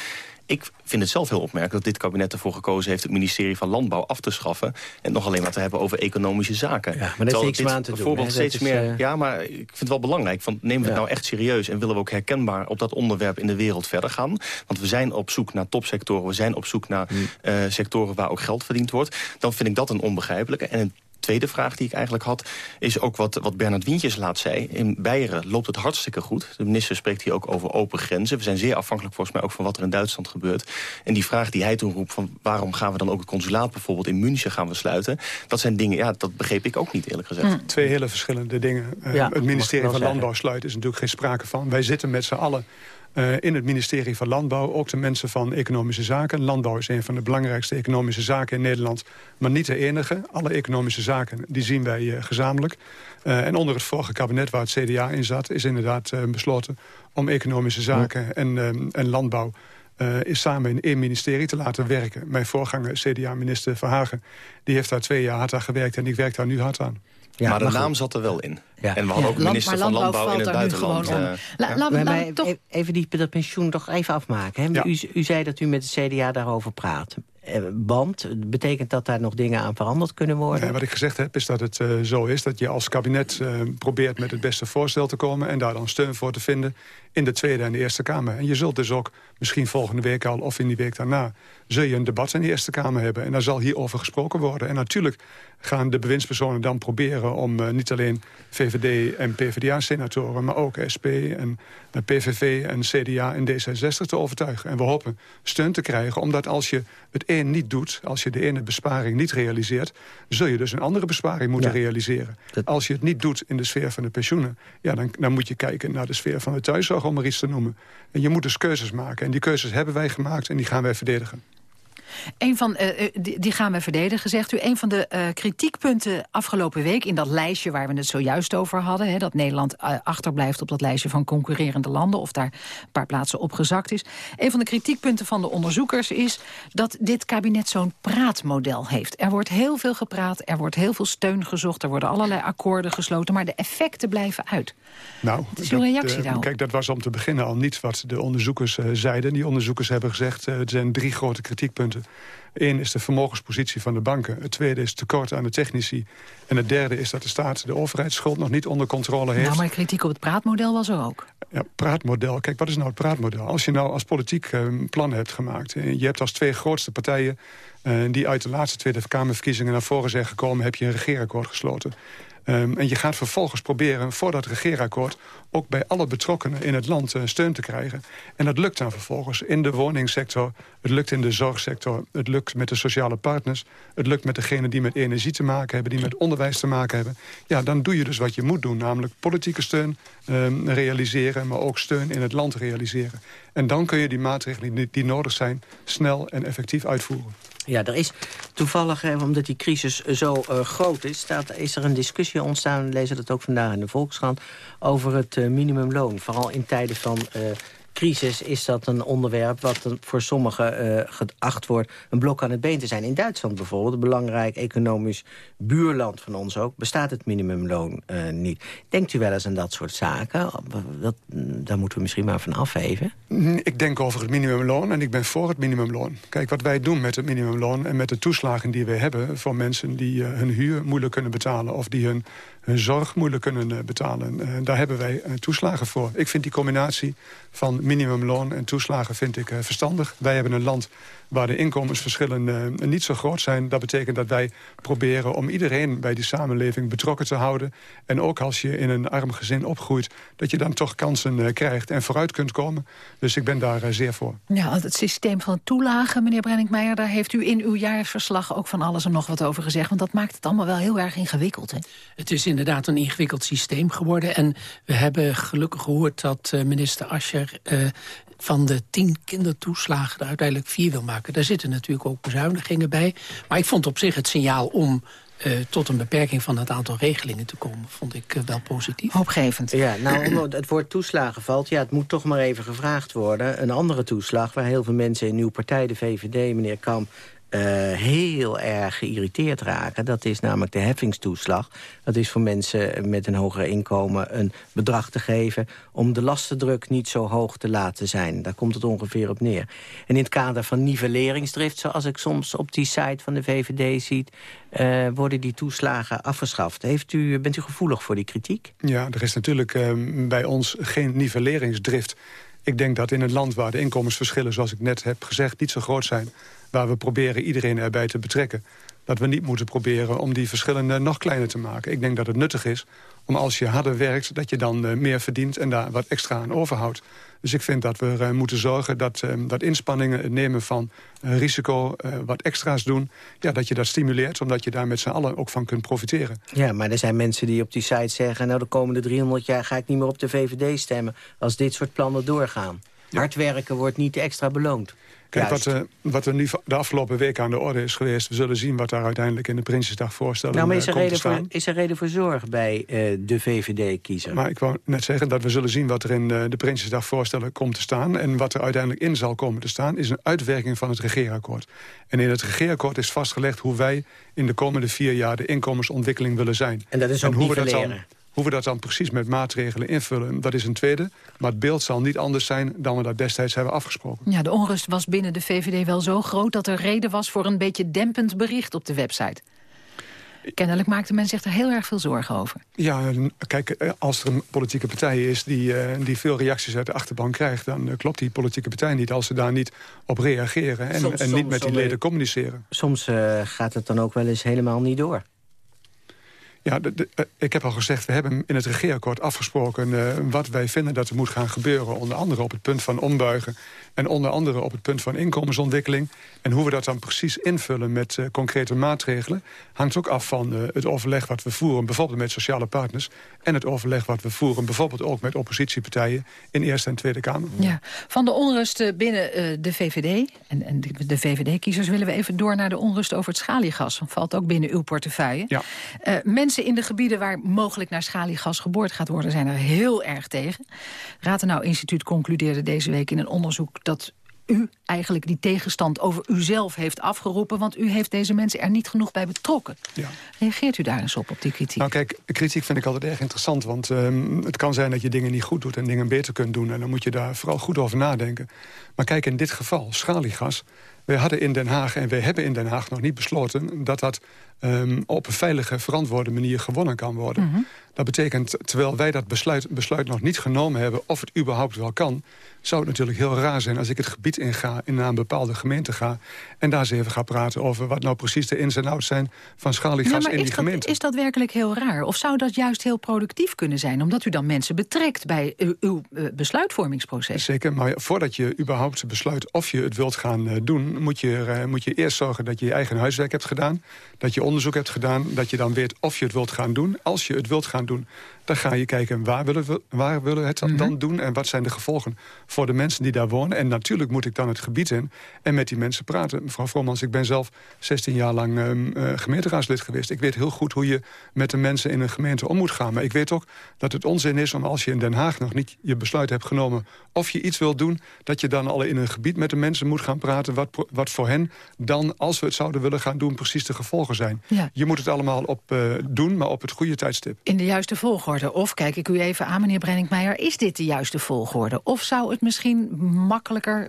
Ik vind het zelf heel opmerkelijk dat dit kabinet ervoor gekozen heeft... het ministerie van Landbouw af te schaffen... en nog alleen maar te hebben over economische zaken. Ja, maar dat is niks aan te doen. Bijvoorbeeld steeds meer... Uh... Ja, maar ik vind het wel belangrijk. Van, nemen we het nou echt serieus en willen we ook herkenbaar... op dat onderwerp in de wereld verder gaan? Want we zijn op zoek naar topsectoren. We zijn op zoek naar mm. uh, sectoren waar ook geld verdiend wordt. Dan vind ik dat een onbegrijpelijke. En een tweede vraag die ik eigenlijk had... is ook wat, wat Bernard Wientjes laat zei. In Beieren loopt het hartstikke goed. De minister spreekt hier ook over open grenzen. We zijn zeer afhankelijk volgens mij ook van wat er in Duitsland gebeurt. En die vraag die hij toen roept... van waarom gaan we dan ook het consulaat bijvoorbeeld in München gaan we sluiten... dat zijn dingen, ja, dat begreep ik ook niet eerlijk gezegd. Hm. Twee hele verschillende dingen. Uh, het ministerie van Landbouw sluiten is natuurlijk geen sprake van. Wij zitten met z'n allen uh, in het ministerie van Landbouw ook de mensen van Economische Zaken. Landbouw is een van de belangrijkste economische zaken in Nederland. Maar niet de enige. Alle economische zaken die zien wij uh, gezamenlijk. Uh, en onder het vorige kabinet waar het CDA in zat... is inderdaad besloten om economische zaken en, en landbouw... is samen in één ministerie te laten werken. Mijn voorganger, CDA-minister Verhagen... die heeft daar twee jaar hard aan gewerkt en ik werk daar nu hard aan. Ja, maar de naam zat er wel in. Ja. En we hadden ook minister van Landbouw in het buitenland. Uh, la, la, la, toch... Even die, dat pensioen toch even afmaken. Hè? U, u zei dat u met de CDA daarover praat. Eh, band? Betekent dat daar nog dingen aan veranderd kunnen worden? Ja, wat ik gezegd heb is dat het uh, zo is dat je als kabinet uh, probeert met het beste voorstel te komen... en daar dan steun voor te vinden in de Tweede en de Eerste Kamer. En je zult dus ook misschien volgende week al of in die week daarna... zul je een debat in de Eerste Kamer hebben. En daar zal hierover gesproken worden. En natuurlijk gaan de bewindspersonen dan proberen om uh, niet alleen VVD en PvdA-senatoren... maar ook SP en PVV en CDA en D66 te overtuigen. En we hopen steun te krijgen, omdat als je het een niet doet... als je de ene besparing niet realiseert... zul je dus een andere besparing moeten realiseren. Als je het niet doet in de sfeer van de pensioenen... Ja, dan, dan moet je kijken naar de sfeer van de thuiszorg, om maar iets te noemen. En je moet dus keuzes maken. En die keuzes hebben wij gemaakt en die gaan wij verdedigen. Een van, uh, die, gaan we verdedigen, zegt u. Een van de uh, kritiekpunten afgelopen week in dat lijstje waar we het zojuist over hadden... Hè, dat Nederland achterblijft op dat lijstje van concurrerende landen... of daar een paar plaatsen opgezakt is. Een van de kritiekpunten van de onderzoekers is... dat dit kabinet zo'n praatmodel heeft. Er wordt heel veel gepraat, er wordt heel veel steun gezocht... er worden allerlei akkoorden gesloten, maar de effecten blijven uit. Nou, wat is uw reactie daarop? Kijk, dat was om te beginnen al niet wat de onderzoekers zeiden. Die onderzoekers hebben gezegd, er zijn drie grote kritiekpunten. Eén is de vermogenspositie van de banken. Het tweede is tekort aan de technici. En het derde is dat de staat de overheidsschuld nog niet onder controle heeft. Nou, maar kritiek op het praatmodel was er ook. Ja, praatmodel. Kijk, wat is nou het praatmodel? Als je nou als politiek een eh, plan hebt gemaakt... je hebt als twee grootste partijen... Uh, die uit de laatste Tweede Kamerverkiezingen naar voren zijn gekomen... heb je een regeerakkoord gesloten. Um, en je gaat vervolgens proberen voor dat regeerakkoord... ook bij alle betrokkenen in het land uh, steun te krijgen. En dat lukt dan vervolgens in de woningsector. Het lukt in de zorgsector. Het lukt met de sociale partners. Het lukt met degenen die met energie te maken hebben... die met onderwijs te maken hebben. Ja, dan doe je dus wat je moet doen. Namelijk politieke steun um, realiseren... maar ook steun in het land realiseren. En dan kun je die maatregelen die, nodig zijn... snel en effectief uitvoeren. Ja, er is toevallig, omdat die crisis zo uh, groot is... Staat, is er een discussie ontstaan, lezen dat ook vandaag in de Volkskrant... over het minimumloon. Vooral in tijden van uh, crisis is dat een onderwerp... wat voor sommigen uh, geacht wordt een blok aan het been te zijn. In Duitsland bijvoorbeeld, een belangrijk economisch buurland van ons ook... bestaat het minimumloon uh, niet. Denkt u wel eens aan dat soort zaken? Dat, daar moeten we misschien maar van afgeven. Mm, ik denk over het minimumloon en ik ben voor het minimumloon. Kijk, wat wij doen met het minimumloon en met de toeslagen die we hebben... voor mensen die hun huur moeilijk kunnen betalen... of die hun hun zorg moeilijk kunnen betalen. Uh, daar hebben wij uh, toeslagen voor. Ik vind die combinatie van minimumloon en toeslagen vind ik, verstandig. Wij hebben een land waar de inkomensverschillen niet zo groot zijn. Dat betekent dat wij proberen om iedereen bij die samenleving betrokken te houden. En ook als je in een arm gezin opgroeit, dat je dan toch kansen krijgt en vooruit kunt komen. Dus ik ben daar zeer voor. Ja, het systeem van toelagen, meneer Brenningmeijer, daar heeft u in uw jaarverslag ook van alles en nog wat over gezegd. Want dat maakt het allemaal wel heel erg ingewikkeld. Hè? Het is inderdaad een ingewikkeld systeem geworden. En we hebben gelukkig gehoord dat minister Ascher van de tien kindertoeslagen er uiteindelijk vier wil maken. Daar zitten natuurlijk ook bezuinigingen bij. Maar ik vond op zich het signaal om uh, tot een beperking van het aantal regelingen te komen... vond ik uh, wel positief. Hoopgevend. Ja, nou, het woord toeslagen valt. Ja, het moet toch maar even gevraagd worden. Een andere toeslag waar heel veel mensen in uw partij, de VVD, meneer Kam uh, heel erg geïrriteerd raken. Dat is namelijk de heffingstoeslag. Dat is voor mensen met een hoger inkomen een bedrag te geven... om de lastendruk niet zo hoog te laten zijn. Daar komt het ongeveer op neer. En in het kader van nivelleringsdrift, zoals ik soms op die site van de VVD ziet... Uh, worden die toeslagen afgeschaft. Heeft u, bent u gevoelig voor die kritiek? Ja, er is natuurlijk uh, bij ons geen nivelleringsdrift. Ik denk dat in een land waar de inkomensverschillen, zoals ik net heb gezegd... niet zo groot zijn waar we proberen iedereen erbij te betrekken... dat we niet moeten proberen om die verschillen nog kleiner te maken. Ik denk dat het nuttig is om als je harder werkt... dat je dan uh, meer verdient en daar wat extra aan overhoudt. Dus ik vind dat we uh, moeten zorgen dat, uh, dat inspanningen... het nemen van risico, wat extra's doen... Ja, dat je dat stimuleert, omdat je daar met z'n allen ook van kunt profiteren. Ja, maar er zijn mensen die op die site zeggen... nou, de komende 300 jaar ga ik niet meer op de VVD stemmen... als dit soort plannen doorgaan. Ja. Hard werken wordt niet extra beloond. Kijk, wat, uh, wat er nu de afgelopen week aan de orde is geweest... we zullen zien wat daar uiteindelijk in de Prinsjesdag voorstellen nou, maar is er, uh, reden voor, is er reden voor zorg bij uh, de VVD-kiezer? Maar ik wou net zeggen dat we zullen zien wat er in de Prinsjesdag voorstellen komt te staan. En wat er uiteindelijk in zal komen te staan... is een uitwerking van het regeerakkoord. En in het regeerakkoord is vastgelegd hoe wij in de komende vier jaar... de inkomensontwikkeling willen zijn. En dat is ook en hoe we dat dan hoe we dat dan precies met maatregelen invullen, dat is een tweede. Maar het beeld zal niet anders zijn dan we dat destijds hebben afgesproken. Ja, de onrust was binnen de VVD wel zo groot... dat er reden was voor een beetje dempend bericht op de website. Kennelijk maakte men zich er heel erg veel zorgen over. Ja, kijk, als er een politieke partij is die, uh, die veel reacties uit de achterban krijgt... dan uh, klopt die politieke partij niet als ze daar niet op reageren... en, soms, en niet soms, met die leden communiceren. Soms uh, gaat het dan ook wel eens helemaal niet door. Ja, uh, ik heb al gezegd, we hebben in het regeerakkoord afgesproken... Uh, wat wij vinden dat er moet gaan gebeuren. Onder andere op het punt van ombuigen. En onder andere op het punt van inkomensontwikkeling. En hoe we dat dan precies invullen met uh, concrete maatregelen... hangt ook af van het overleg wat we voeren... bijvoorbeeld met sociale partners... en het overleg wat we voeren bijvoorbeeld ook met oppositiepartijen... in Eerste en Tweede Kamer. Ja, van de onrust binnen de VVD en, en de, de VVD-kiezers... willen we even door naar de onrust over het schaliegas. Dat valt ook binnen uw portefeuille. Ja. mensen in de gebieden waar mogelijk naar schaliegas geboord gaat worden... zijn er heel erg tegen. Ratenau Instituut concludeerde deze week in een onderzoek... dat u eigenlijk die tegenstand over uzelf heeft afgeroepen... want u heeft deze mensen er niet genoeg bij betrokken. Ja. Reageert u daar eens op, op die kritiek? Nou kijk, kritiek vind ik altijd erg interessant... want um, het kan zijn dat je dingen niet goed doet en dingen beter kunt doen... en dan moet je daar vooral goed over nadenken. Maar kijk, in dit geval, schaliegas... We hadden in Den Haag en we hebben in Den Haag nog niet besloten... dat dat um, op een veilige, verantwoorde manier gewonnen kan worden. Mm -hmm. Dat betekent, terwijl wij dat besluit, besluit nog niet genomen hebben... of het überhaupt wel kan, zou het natuurlijk heel raar zijn... als ik het gebied inga, in naar een bepaalde gemeente ga... en daar eens even ga praten over wat nou precies de ins en outs zijn... van schaliegas ja, in die dat, gemeente. Is dat werkelijk heel raar? Of zou dat juist heel productief kunnen zijn... omdat u dan mensen betrekt bij uw, uw uh, besluitvormingsproces? Zeker, maar voordat je überhaupt besluit of je het wilt gaan uh, Moet je, uh, moet je eerst zorgen dat je je eigen huiswerk hebt gedaan... dat je onderzoek hebt gedaan, dat je dan weet of je het wilt gaan doen. Als je het wilt gaan doen, dan ga je kijken waar willen we, waar willen we het dan, mm -hmm. doen... en wat zijn de gevolgen voor de mensen die daar wonen. En natuurlijk moet ik dan het gebied in en met die mensen praten. Mevrouw Vromans, ik ben zelf 16 jaar lang uh, gemeenteraadslid geweest. Ik weet heel goed hoe je met de mensen in een gemeente om moet gaan. Maar ik weet ook dat het onzin is om als je in Den Haag nog niet je besluit hebt genomen... of je iets wilt doen, dat je dan al in een gebied met de mensen moet gaan praten... wat, wat voor hen dan, als we het zouden willen gaan doen, precies de gevolgen zijn. Ja. Je moet het allemaal op uh, doen, maar op het goede tijdstip. In de juiste volgorde. Of, kijk ik u even aan, meneer Brenningmeijer... is dit de juiste volgorde? Of zou het misschien makkelijker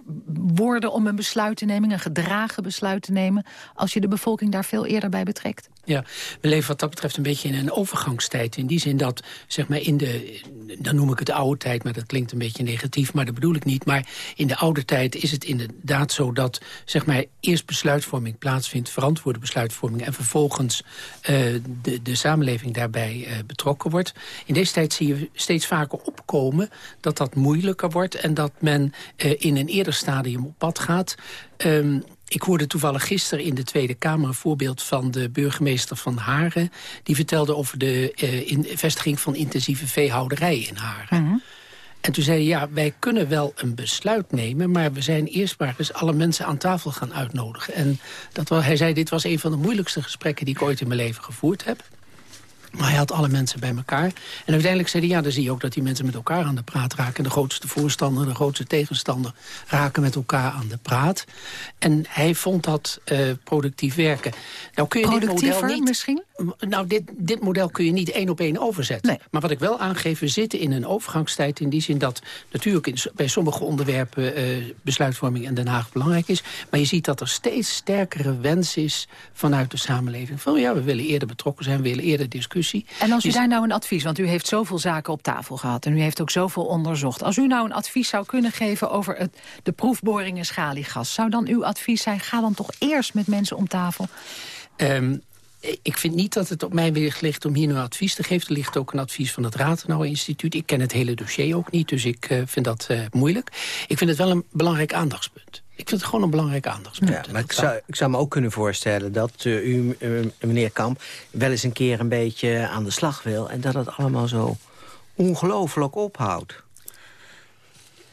worden om een besluit te nemen... een gedragen besluit te nemen... als je de bevolking daar veel eerder bij betrekt? Ja, we leven wat dat betreft een beetje in een overgangstijd. In die zin dat, zeg maar, in de, dan noem ik het oude tijd... maar dat klinkt een beetje negatief, maar dat bedoel ik niet. Maar in de oude tijd is het inderdaad zo dat, zeg maar... eerst besluitvorming plaatsvindt, verantwoorde besluitvorming... en vervolgens uh, de, de samenleving daarbij uh, betrokken wordt. In deze tijd zie je steeds vaker opkomen dat dat moeilijker wordt... en dat men uh, in een eerder stadium op pad gaat... Um, ik hoorde toevallig gisteren in de Tweede Kamer... een voorbeeld van de burgemeester van Haren. Die vertelde over de uh, in, vestiging van intensieve veehouderij in Haren. Mm -hmm. En toen zei hij, ja, wij kunnen wel een besluit nemen... maar we zijn eerst maar eens alle mensen aan tafel gaan uitnodigen. En dat hij zei, dit was een van de moeilijkste gesprekken... die ik ooit in mijn leven gevoerd heb. Maar hij had alle mensen bij elkaar. En uiteindelijk zei hij, ja, dan zie je ook dat die mensen met elkaar aan de praat raken. De grootste voorstander, de grootste tegenstander raken met elkaar aan de praat. En hij vond dat uh, productief werken. Nou kun je Productiever dit model niet, misschien? Nou, dit, dit model kun je niet één op één overzetten. Nee. Maar wat ik wel aangeef, we zitten in een overgangstijd... in die zin dat natuurlijk in, bij sommige onderwerpen... Uh, besluitvorming in Den Haag belangrijk is. Maar je ziet dat er steeds sterkere wens is vanuit de samenleving. Van ja, we willen eerder betrokken zijn, we willen eerder discussie. En als u daar nou een advies, want u heeft zoveel zaken op tafel gehad... en u heeft ook zoveel onderzocht. Als u nou een advies zou kunnen geven over het, de proefboringen schaliegas... zou dan uw advies zijn, ga dan toch eerst met mensen om tafel? Um, ik vind niet dat het op mijn weg ligt om hier nu advies te geven. Er ligt ook een advies van het Ratenau Instituut. Ik ken het hele dossier ook niet, dus ik uh, vind dat uh, moeilijk. Ik vind het wel een belangrijk aandachtspunt. Ik vind het gewoon een belangrijk aandachtspunt. Ja, maar ik zou, ik zou me ook kunnen voorstellen dat uh, u, meneer Kamp... wel eens een keer een beetje aan de slag wil... en dat het allemaal zo ongelooflijk ophoudt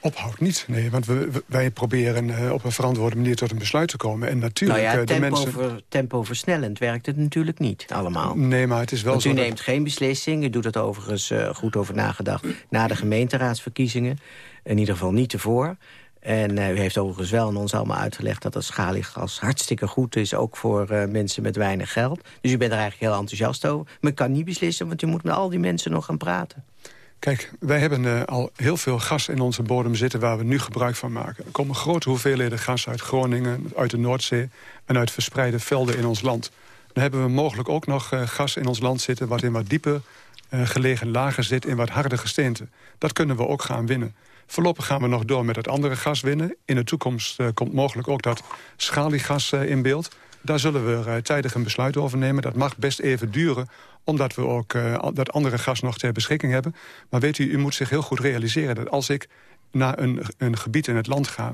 ophoudt niet. Nee, want we, wij proberen uh, op een verantwoorde manier tot een besluit te komen. En natuurlijk, nou ja, tempo, de mensen... Ver, tempo versnellend werkt het natuurlijk niet allemaal. Nee, maar het is wel want zo... u neemt geen beslissing, u doet het overigens uh, goed over nagedacht... na de gemeenteraadsverkiezingen, in ieder geval niet ervoor... En uh, u heeft overigens wel aan ons allemaal uitgelegd... dat het schaliegas hartstikke goed is, ook voor uh, mensen met weinig geld. Dus u bent er eigenlijk heel enthousiast over. Maar ik kan niet beslissen, want u moet met al die mensen nog gaan praten. Kijk, wij hebben uh, al heel veel gas in onze bodem zitten... waar we nu gebruik van maken. Er komen grote hoeveelheden gas uit Groningen, uit de Noordzee... en uit verspreide velden in ons land. Dan hebben we mogelijk ook nog uh, gas in ons land zitten... wat in wat dieper uh, gelegen lagen zit, in wat harde gesteente. Dat kunnen we ook gaan winnen. Voorlopig gaan we nog door met het andere gas winnen. In de toekomst komt mogelijk ook dat schaliegas in beeld... Daar zullen we tijdig een besluit over nemen. Dat mag best even duren, omdat we ook uh, dat andere gas nog ter beschikking hebben. Maar weet u, u moet zich heel goed realiseren dat als ik naar een, een gebied in het land ga...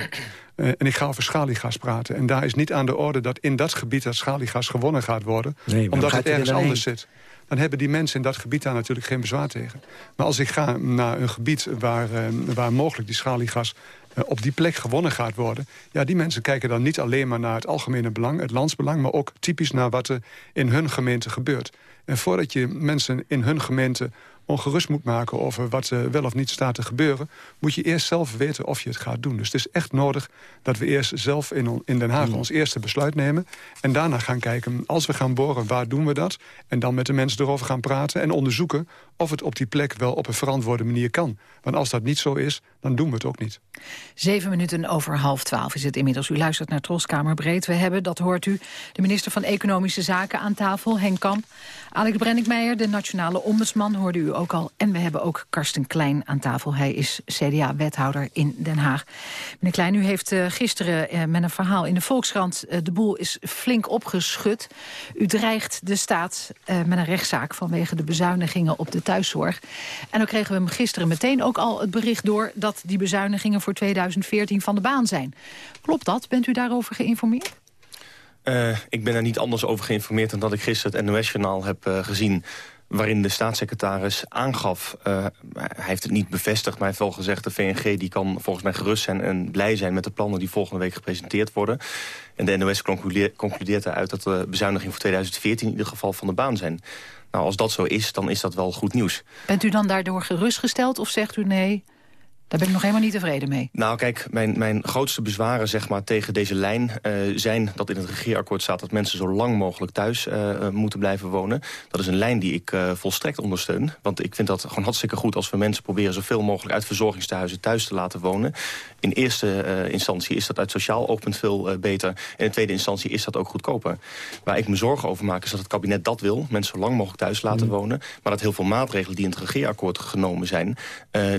Uh, en ik ga over schaliegas praten... en daar is niet aan de orde dat in dat gebied dat schaliegas gewonnen gaat worden... Nee, omdat het ergens anders zit dan hebben die mensen in dat gebied daar natuurlijk geen bezwaar tegen. Maar als ik ga naar een gebied waar, uh, waar mogelijk die schaliegas uh, op die plek gewonnen gaat worden... ja, die mensen kijken dan niet alleen maar naar het algemene belang, het landsbelang... maar ook typisch naar wat er in hun gemeente gebeurt. En voordat je mensen in hun gemeente ongerust moet maken over wat er wel of niet staat te gebeuren... moet je eerst zelf weten of je het gaat doen. Dus het is echt nodig dat we eerst zelf in, in Den Haag mm. ons eerste besluit nemen... en daarna gaan kijken, als we gaan boren, waar doen we dat? En dan met de mensen erover gaan praten en onderzoeken... of het op die plek wel op een verantwoorde manier kan. Want als dat niet zo is, dan doen we het ook niet. Zeven minuten over half twaalf is het inmiddels. U luistert naar Troskamer Breed. We hebben, dat hoort u, de minister van Economische Zaken aan tafel, Henk Kamp. Alex Brenninkmeijer, de nationale ombudsman, hoorde u ook al. En we hebben ook Karsten Klein aan tafel. Hij is CDA-wethouder in Den Haag. Meneer Klein, u heeft uh, gisteren uh, met een verhaal in de Volkskrant... Uh, de boel is flink opgeschud. U dreigt de staat met een rechtszaak vanwege de bezuinigingen op de thuiszorg. En dan kregen we hem gisteren meteen ook al het bericht door... dat die bezuinigingen voor 2014 van de baan zijn. Klopt dat? Bent u daarover geïnformeerd? Uh, ik ben er niet anders over geïnformeerd dan dat ik gisteren het NOS-journaal heb uh, gezien waarin de staatssecretaris aangaf... Uh, hij heeft het niet bevestigd, maar hij heeft wel gezegd... de VNG die kan volgens mij gerust zijn en blij zijn... met de plannen die volgende week gepresenteerd worden. En de NOS concludeert, eruit dat de bezuinigingen voor 2014... in ieder geval van de baan zijn. Nou, als dat zo is, dan is dat wel goed nieuws. Bent u dan daardoor gerustgesteld of zegt u nee... Daar ben ik nog helemaal niet tevreden mee. Nou kijk, mijn, mijn grootste bezwaren zeg maar, tegen deze lijn uh, zijn dat in het regeerakkoord staat... dat mensen zo lang mogelijk thuis uh, moeten blijven wonen. Dat is een lijn die ik uh, volstrekt ondersteun. Want ik vind dat gewoon hartstikke goed als we mensen proberen... zoveel mogelijk uit verzorgingstehuizen thuis te laten wonen. In eerste instantie is dat uit sociaal oogpunt veel beter. En in tweede instantie is dat ook goedkoper. Waar ik me zorgen over maak is dat het kabinet dat wil. Mensen zo lang mogelijk thuis laten mm. wonen. Maar dat heel veel maatregelen die in het regeerakkoord genomen zijn...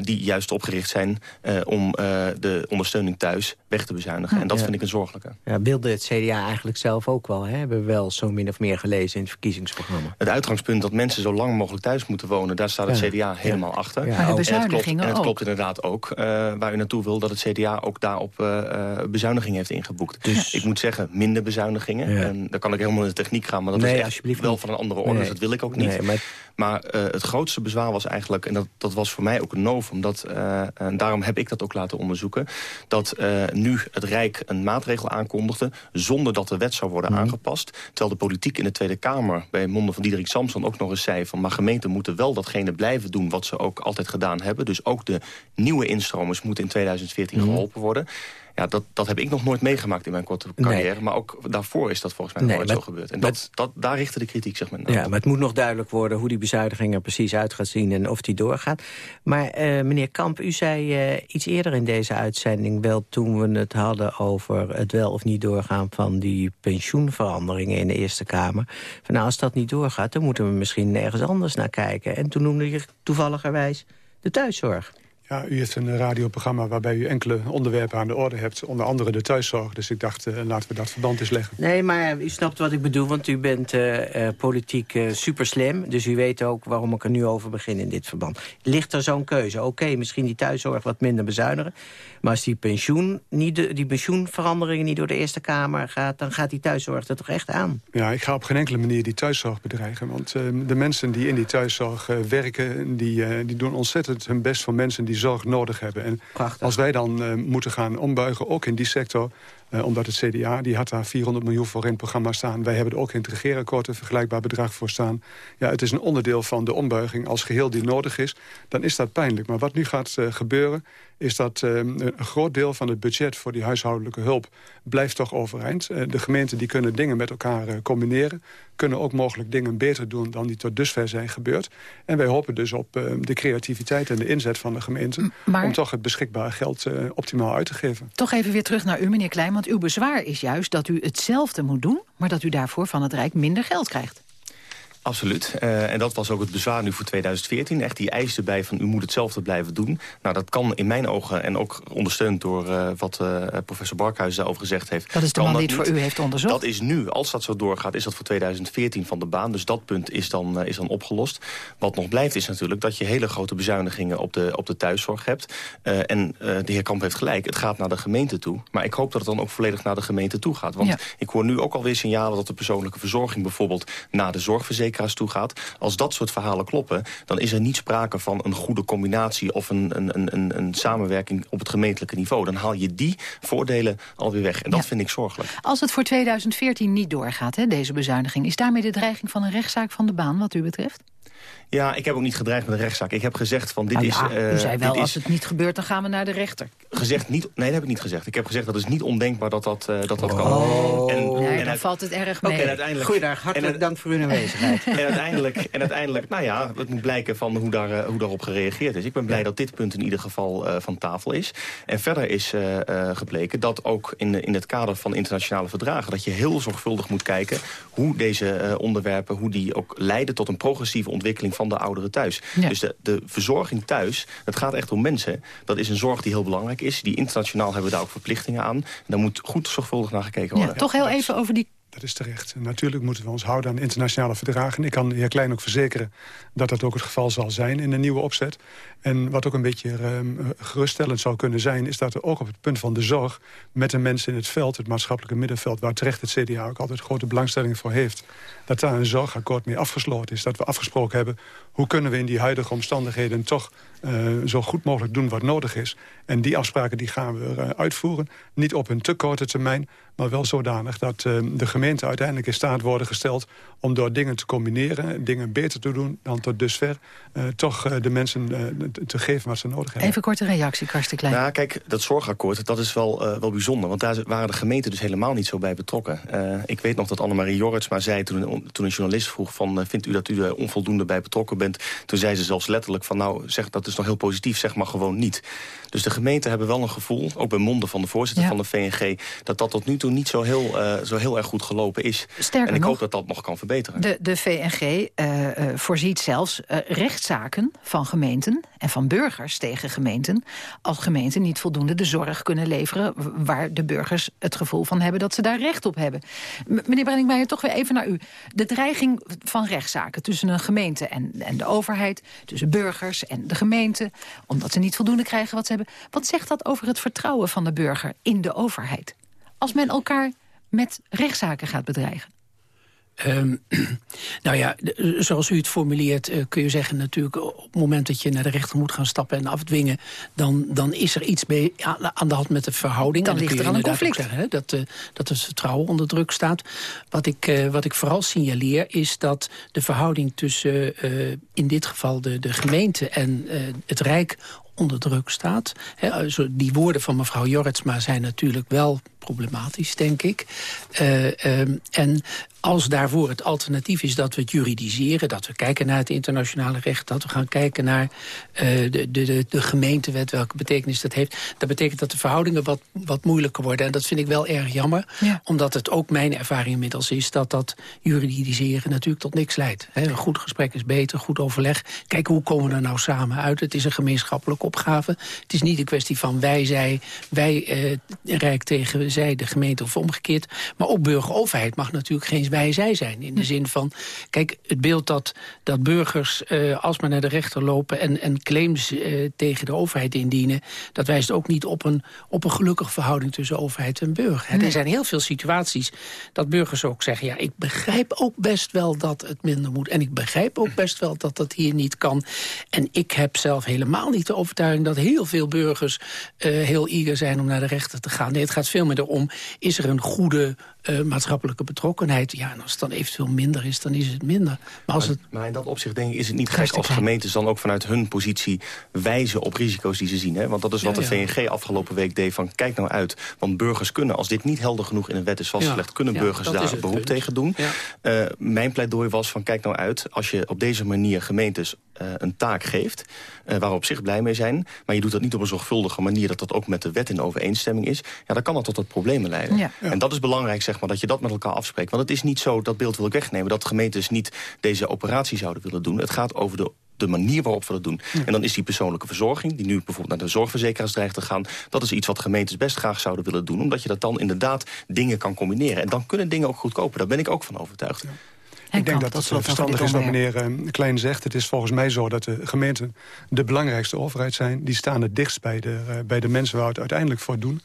die juist opgericht zijn uh, om uh, de ondersteuning thuis weg te bezuinigen. En dat ja. vind ik een zorgelijke. Ja, wilde het CDA eigenlijk zelf ook wel, hè? hebben we wel zo min of meer gelezen in het verkiezingsprogramma. Het uitgangspunt dat mensen zo lang mogelijk thuis moeten wonen... daar staat het ja. CDA helemaal achter. Ja. Maar de en, het klopt, en het klopt inderdaad ook, uh, waar u naartoe wil... dat het CDA ook daarop bezuinigingen heeft ingeboekt. Dus... Ik moet zeggen, minder bezuinigingen. En dan kan ik helemaal in de techniek gaan... maar dat nee, is echt wel van een andere orde, nee. dus dat wil ik ook niet. Nee, maar... Maar uh, het grootste bezwaar was eigenlijk, en dat, dat was voor mij ook een novum... dat uh, en daarom heb ik dat ook laten onderzoeken... dat nu het Rijk een maatregel aankondigde... zonder dat de wet zou worden mhm. aangepast. Terwijl de politiek in de Tweede Kamer... bij monden van Diederik Samson ook nog eens zei... van maar gemeenten moeten wel datgene blijven doen... wat ze ook altijd gedaan hebben. Dus ook de nieuwe instromers moeten in 2014 mhm. geholpen worden... Ja, dat, dat heb ik nog nooit meegemaakt in mijn korte carrière. Maar ook daarvoor is dat volgens mij nooit zo gebeurd. En dat, dat, daar richtte de kritiek zich met Ja, maar het moet nog duidelijk worden hoe die bezuiniging er precies uit gaat zien... en of die doorgaat. Maar uh, meneer Kamp, u zei uh, iets eerder in deze uitzending... wel toen we het hadden over het wel of niet doorgaan... van die pensioenveranderingen in de Eerste Kamer. Van nou, als dat niet doorgaat, dan moeten we misschien nergens anders naar kijken. En toen noemde je toevalligerwijs de thuiszorg. Ja, u heeft een radioprogramma waarbij u enkele onderwerpen aan de orde hebt. Onder andere de thuiszorg. Dus ik dacht, uh, laten we dat verband eens leggen. Nee, maar u snapt wat ik bedoel. Want u bent uh, politiek uh, super slim. Dus u weet ook waarom ik er nu over begin in dit verband. Ligt er zo'n keuze? Oké, misschien die thuiszorg wat minder bezuinigen. Maar als die, pensioen niet de, die pensioenveranderingen niet door de Eerste Kamer gaat... dan gaat die thuiszorg er toch echt aan? Ja, ik ga op geen enkele manier die thuiszorg bedreigen. Want de mensen die in die thuiszorg werken... Die, die doen ontzettend hun best voor mensen die zorg nodig hebben. En als wij dan uh, moeten gaan ombuigen, ook in die sector... Uh, omdat het CDA, die had daar 400 miljoen voor in het programma staan. Wij hebben er ook in het regeerakkoord een vergelijkbaar bedrag voor staan. Ja, het is een onderdeel van de ombuiging. Als geheel die nodig is, dan is dat pijnlijk. Maar wat nu gaat uh, gebeuren, is dat uh, een groot deel van het budget... voor die huishoudelijke hulp blijft toch overeind. de gemeenten die kunnen dingen met elkaar combineren kunnen ook mogelijk dingen beter doen dan die tot dusver zijn gebeurd. En wij hopen dus op de creativiteit en de inzet van de gemeente... om toch het beschikbare geld optimaal uit te geven. Toch even weer terug naar u, meneer Klein. Want uw bezwaar is juist dat u hetzelfde moet doen... maar dat u daarvoor van het Rijk minder geld krijgt. Absoluut. Uh, en dat was ook het bezwaar nu voor 2014. Echt die eis erbij van u moet hetzelfde blijven doen. Nou, dat kan in mijn ogen, en ook ondersteund door uh, wat uh, professor Barkhuis daarover gezegd heeft. Dat is de man die het voor u heeft onderzocht? Dat is nu, als dat zo doorgaat, is dat voor 2014 van de baan. Dus dat punt is dan, is dan opgelost. Wat nog blijft is natuurlijk dat je hele grote bezuinigingen op de, op de thuiszorg hebt. en de heer Kamp heeft gelijk, het gaat naar de gemeente toe. Maar ik hoop dat het dan ook volledig naar de gemeente toe gaat. Want ik hoor nu ook alweer signalen dat de persoonlijke verzorging bijvoorbeeld naar de zorgverzekering toe gaat. Als dat soort verhalen kloppen, dan is er niet sprake van een goede combinatie... of een, een, een, een samenwerking op het gemeentelijke niveau. Dan haal je die voordelen alweer weg. En dat vind ik zorgelijk. Als het voor 2014 niet doorgaat, hè, deze bezuiniging... is daarmee de dreiging van een rechtszaak van de baan wat u betreft? Ja, ik heb ook niet gedreigd met een rechtszaak. Ik heb gezegd van dit nou is... Uh, u zei wel, als het niet gebeurt, dan gaan we naar de rechter. Gezegd niet... Nee, dat heb ik niet gezegd. Ik heb gezegd dat het is niet ondenkbaar dat dat, uh, dat, dat oh. kan. En, nee, en dan valt het erg mee. Okay, uiteindelijk, Goeiedag, hartelijk dank voor uw aanwezigheid. en, uiteindelijk, en uiteindelijk, nou ja, het moet blijken van hoe, daar, uh, hoe daarop gereageerd is. Ik ben blij dat dit punt in ieder geval van tafel is. En verder is gebleken dat ook in, in het kader van internationale verdragen... dat je heel zorgvuldig moet kijken hoe deze onderwerpen... hoe die ook leiden tot een progressieve ontwikkeling van de ouderen thuis. Dus de, de verzorging thuis, het gaat echt om mensen. Dat is een zorg die heel belangrijk is. Die internationaal hebben we daar ook verplichtingen aan. daar moet goed zorgvuldig naar gekeken worden. Ja, toch heel even over die dat is terecht. En natuurlijk moeten we ons houden aan internationale verdragen. Ik kan de heer Klein ook verzekeren dat dat ook het geval zal zijn in de nieuwe opzet. En wat ook een beetje um, geruststellend zou kunnen zijn... is dat er ook op het punt van de zorg met de mensen in het veld... het maatschappelijke middenveld, waar terecht het CDA ook altijd grote belangstelling voor heeft... dat daar een zorgakkoord mee afgesloten is. Dat we afgesproken hebben hoe kunnen we in die huidige omstandigheden... toch uh, zo goed mogelijk doen wat nodig is. En die afspraken die gaan we uh, uitvoeren. Niet op een te korte termijn, maar wel zodanig dat uh, de gemeenten uiteindelijk in staat worden gesteld... om door dingen te combineren, dingen beter te doen dan tot dusver... toch de mensen te geven wat ze nodig hebben. Even korte reactie, Karsten Klein. Nou, kijk, dat zorgakkoord, dat is wel, wel bijzonder. Want daar waren de gemeenten dus helemaal niet zo bij betrokken. ik weet nog dat Annemarie Jorrits maar zei toen, toen een journalist vroeg... van vindt u dat u er onvoldoende bij betrokken bent... toen zei ze zelfs letterlijk van nou, zeg, dat is nog heel positief, zeg maar gewoon niet. Dus de gemeenten hebben wel een gevoel, ook bij monden van de voorzitter van de VNG... dat dat tot nu toe niet zo heel, uh, zo heel erg goed gelopen is. Sterker en ik nog, hoop dat dat nog kan verbeteren. De, de VNG voorziet zelfs rechtszaken van gemeenten en van burgers tegen gemeenten... als gemeenten niet voldoende de zorg kunnen leveren... waar de burgers het gevoel van hebben dat ze daar recht op hebben. M meneer Brenningmeijer, toch weer even naar u. De dreiging van rechtszaken tussen een gemeente en, en de overheid... tussen burgers en de gemeente... omdat ze niet voldoende krijgen wat ze hebben. Wat zegt dat over het vertrouwen van de burger in de overheid? Als men elkaar met rechtszaken gaat bedreigen? Um, nou ja, zoals u het formuleert uh, kun je zeggen natuurlijk... op het moment dat je naar de rechter moet gaan stappen en afdwingen... dan, dan is er iets mee aan de hand met de verhouding. Dan, en dan ligt kun er al een conflict. Zeggen, hè, dat, uh, dat het vertrouwen onder druk staat. Wat ik, uh, wat ik vooral signaleer is dat de verhouding tussen... in dit geval de, de gemeente en het Rijk onder druk staat. He, die woorden van mevrouw Jorritsma zijn natuurlijk wel problematisch, denk ik. Uh, um, en als daarvoor het alternatief is dat we het juridiseren... dat we kijken naar het internationale recht... dat we gaan kijken naar uh, de, de, de gemeentewet, welke betekenis dat heeft... dat betekent dat de verhoudingen wat, wat moeilijker worden. En dat vind ik wel erg jammer. Ja. Omdat het ook mijn ervaring inmiddels is... dat dat juridiseren natuurlijk tot niks leidt. He, een goed gesprek is beter, goed overleg. Kijken hoe komen we er nou samen uit. Het is een gemeenschappelijke opgave. Het is niet een kwestie van wij, zij, wij uh, Rijk tegen zij, de gemeente of omgekeerd. Maar ook burgeroverheid mag natuurlijk geen wij zij zijn. In de zin van, kijk, het beeld dat, dat burgers uh, alsmaar naar de rechter lopen... en, en claims uh, tegen de overheid indienen... dat wijst ook niet op een, op een gelukkige verhouding tussen overheid en burger. Nee. Er zijn heel veel situaties dat burgers ook zeggen... ja, ik begrijp ook best wel dat het minder moet. En ik begrijp ook best wel dat dat hier niet kan. En ik heb zelf helemaal niet de overtuiging... dat heel veel burgers uh, heel eager zijn om naar de rechter te gaan. Nee, het gaat veel meer erom, is er een goede uh, maatschappelijke betrokkenheid. Ja, en als het dan eventueel minder is, dan is het minder. Maar, als het... maar in dat opzicht denk ik is het niet gek als gemeentes dan ook vanuit hun positie wijzen op risico's die ze zien. Hè? Want dat is wat ja, ja. de VNG afgelopen week deed van kijk nou uit. Want burgers kunnen, als dit niet helder genoeg in een wet is vastgelegd, ja, kunnen burgers daar beroep punt. tegen doen. Uh, mijn pleidooi was van kijk nou uit, als je op deze manier gemeentes uh, een taak geeft, uh, waar we op zich blij mee zijn, maar je doet dat niet op een zorgvuldige manier dat dat ook met de wet in overeenstemming is, ja, dan kan dat tot problemen leiden. En dat is belangrijk, zeg maar, dat je dat met elkaar afspreekt. Want het is niet zo, dat beeld wil ik wegnemen, dat gemeentes niet deze operatie zouden willen doen. Het gaat over de de manier waarop we dat doen. Ja. En dan is die persoonlijke verzorging, die nu bijvoorbeeld naar de zorgverzekeraars dreigt te gaan... dat is iets wat gemeentes best graag zouden willen doen... omdat je dat dan inderdaad dingen kan combineren. En dan kunnen dingen ook goedkoper, daar ben ik ook van overtuigd. Ik denk dat het verstandig is wat meneer uh, Klein zegt. Het is volgens mij zo dat de gemeenten de belangrijkste overheid zijn. Die staan het dichtst bij de, uh, bij de mensen waar we het uiteindelijk voor doen.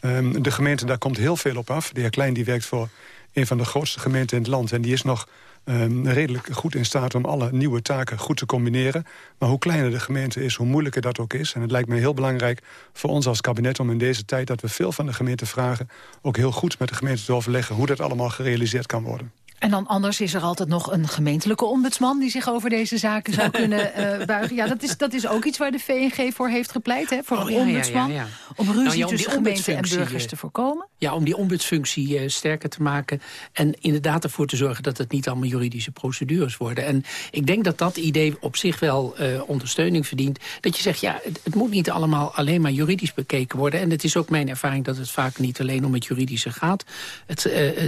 Um, de gemeente, daar komt heel veel op af. De heer Klein die werkt voor een van de grootste gemeenten in het land. En die is nog um, redelijk goed in staat om alle nieuwe taken goed te combineren. Maar hoe kleiner de gemeente is, hoe moeilijker dat ook is. En het lijkt me heel belangrijk voor ons als kabinet om in deze tijd... dat we veel van de gemeente vragen... ook heel goed met de gemeente te overleggen hoe dat allemaal gerealiseerd kan worden. En dan anders is er altijd nog een gemeentelijke ombudsman... die zich over deze zaken zou kunnen uh, buigen. Ja, dat is, dat is ook iets waar de VNG voor heeft gepleit, hè? Voor oh, een ja, ombudsman. Ja, ja, om ruzie nou, om tussen gemeente en burgers te voorkomen. Ja, om die ombudsfunctie uh, sterker te maken. En inderdaad ervoor te zorgen dat het niet allemaal juridische procedures worden. En ik denk dat dat idee op zich wel uh, ondersteuning verdient. Dat je zegt, ja, het, het, moet niet allemaal alleen maar juridisch bekeken worden. En het is ook mijn ervaring dat het vaak niet alleen om het juridische gaat. Het,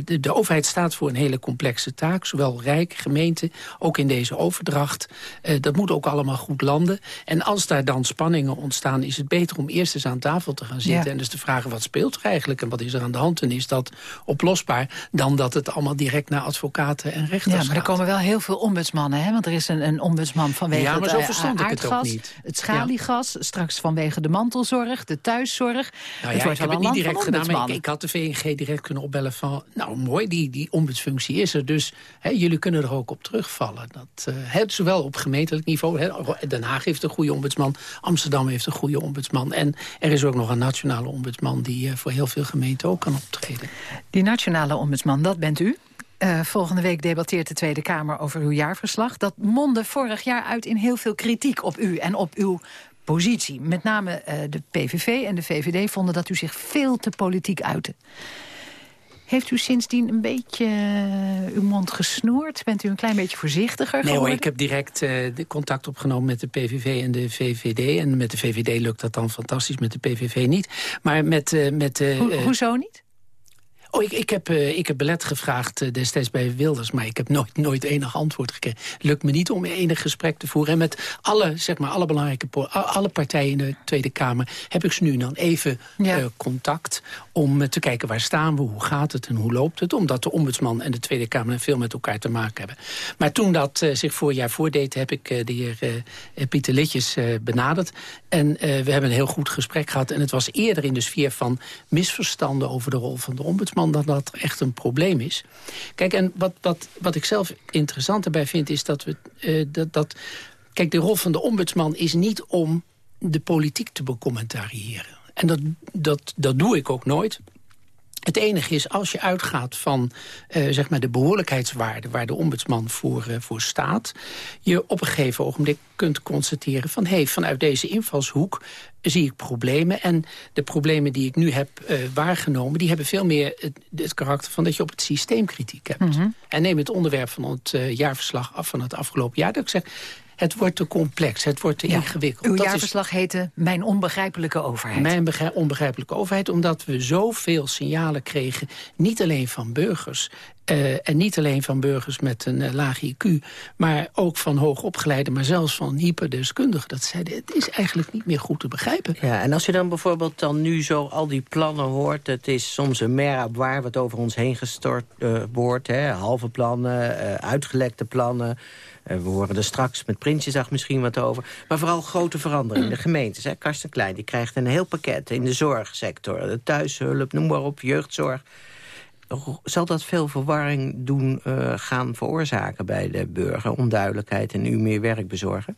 de, de overheid staat voor een hele complexe taak. Zowel Rijk, gemeente, ook in deze overdracht. Uh, dat moet ook allemaal goed landen. En als daar dan spanningen ontstaan... is het beter om eerst eens aan tafel te gaan zitten... Ja. en dus te vragen wat speelt er eigenlijk... en wat is er aan de hand en is dat oplosbaar... dan dat het allemaal direct naar advocaten en rechters Ja, maar er komen wel heel veel ombudsmannen, hè? want er is een, een ombudsman vanwege ja, maar zo het verstand aardgas, het, ook niet. het schaliegas... Ja. straks vanwege de mantelzorg, de thuiszorg. Nou ja, ik heb het niet direct gedaan, maar ik, ik, had de VNG direct kunnen opbellen van... nou, mooi, die, die ombudsfunctie is dus He, jullie kunnen er ook op terugvallen. Dat, uh, he, zowel op gemeentelijk niveau. He, Den Haag heeft een goede ombudsman. Amsterdam heeft een goede ombudsman. En er is ook nog een nationale ombudsman... die uh, voor heel veel gemeenten ook kan optreden. Die nationale ombudsman, dat bent u. Uh, volgende week debatteert de Tweede Kamer over uw jaarverslag. Dat mondde vorig jaar uit in heel veel kritiek op u en op uw positie. Met name de PVV en de VVD vonden dat u zich veel te politiek uitte. Heeft u sindsdien een beetje uh, uw mond gesnoerd? Bent u een klein beetje voorzichtiger Nee geworden? hoor, ik heb direct uh, de contact opgenomen met de PVV en de VVD. En met de VVD lukt dat dan fantastisch, met de PVV niet. Maar met... Uh, met Ho hoezo niet? Oh, ik, ik, heb, uh, ik heb belet gevraagd uh, destijds bij Wilders... maar ik heb nooit, nooit enig antwoord gekregen. Lukt me niet om enig gesprek te voeren. En met alle, zeg maar, alle belangrijke alle partijen in de Tweede Kamer... heb ik ze nu dan even ja. uh, contact om te kijken waar staan we... hoe gaat het en hoe loopt het. Omdat de ombudsman en de Tweede Kamer veel met elkaar te maken hebben. Maar toen dat zich voorjaar voordeed... heb ik de heer Pieter Litjes benaderd. En we hebben een heel goed gesprek gehad. En het was eerder in de sfeer van misverstanden over de rol van de ombudsman dat dat echt een probleem is. Kijk, en wat, wat, wat ik zelf interessant erbij vind is dat we... Uh, dat, dat, kijk, de rol van de ombudsman is niet om de politiek te becommentariëren. En dat, dat, dat doe ik ook nooit. Het enige is, als je uitgaat van uh, zeg maar de behoorlijkheidswaarde... waar de ombudsman voor, uh, voor staat... je op een gegeven ogenblik kunt constateren van... hé, hey, vanuit deze invalshoek zie ik problemen. En de problemen die ik nu heb uh, waargenomen... die hebben veel meer het, het, karakter van dat je op het systeem kritiek hebt. Mm -hmm. En neem het onderwerp van het jaarverslag af van het afgelopen jaar... dat ik zeg, het wordt te complex, het wordt te ja, ingewikkeld. Uw jaarverslag is... heette Mijn onbegrijpelijke overheid. Mijn onbegrijpelijke overheid, omdat we zoveel signalen kregen... niet alleen van burgers, uh, en niet alleen van burgers met een uh, laag IQ... maar ook van hoogopgeleide, maar zelfs van hyperdeskundigen. Dat zeiden, het is eigenlijk niet meer goed te begrijpen. Ja, en als je dan bijvoorbeeld dan nu zo al die plannen hoort... het is soms een mer waar wat over ons heen gestort uh, wordt. Hè, halve plannen, uitgelekte plannen... we horen er straks met Prinsjesdag misschien wat over. Maar vooral grote veranderingen. De gemeentes, hè, Karsten Klein, die krijgt een heel pakket in de zorgsector. De thuishulp, noem maar op, jeugdzorg zal dat veel verwarring doen uh, gaan veroorzaken bij de burger? Onduidelijkheid en u meer werk bezorgen?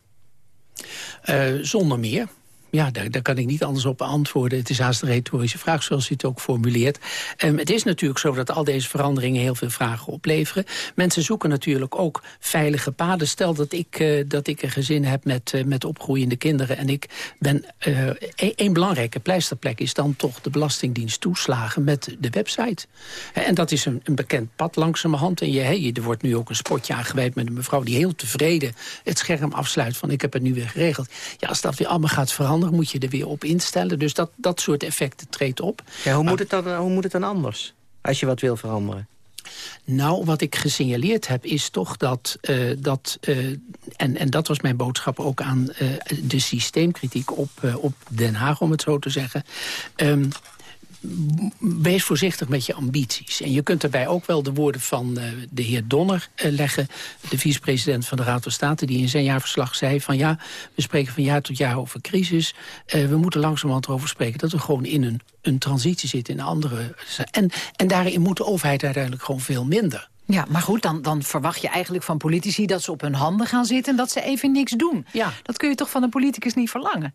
Uh, zonder meer. Ja, daar, daar, kan ik niet anders op antwoorden. Het is haast een retorische vraag, zoals u het ook formuleert. Um, het is natuurlijk zo dat al deze veranderingen heel veel vragen opleveren. Mensen zoeken natuurlijk ook veilige paden. Stel dat ik, uh, dat ik een gezin heb met, uh, met opgroeiende kinderen... en ik ben... Uh, een, belangrijke pleisterplek is dan toch de Belastingdienst toeslagen met de website. En dat is een, een bekend pad langzamerhand. En je, hey, er wordt nu ook een spotje aangeweid met een mevrouw... die heel tevreden het scherm afsluit van ik heb het nu weer geregeld. Ja, als dat weer allemaal gaat veranderen moet je er weer op instellen. Dus dat, dat soort effecten treedt op. Ja, hoe, moet het dan, hoe moet het dan anders, als je wat wil veranderen? Nou, wat ik gesignaleerd heb is toch dat... Uh, dat uh, en, en dat was mijn boodschap ook aan uh, de systeemkritiek op, op Den Haag, om het zo te zeggen... Um, wees voorzichtig met je ambities. En je kunt daarbij ook wel de woorden van uh, de heer Donner uh, leggen... de vicepresident van de Raad van State... die in zijn jaarverslag zei van ja, we spreken van jaar tot jaar over crisis. Uh, we moeten langzamerhand erover spreken dat we gewoon in een, een transitie zitten... in een andere... En, en daarin moet de overheid uiteindelijk gewoon veel minder. Ja, maar goed, dan, dan verwacht je eigenlijk van politici... dat ze op hun handen gaan zitten en dat ze even niks doen. Ja. Dat kun je toch van een politicus niet verlangen?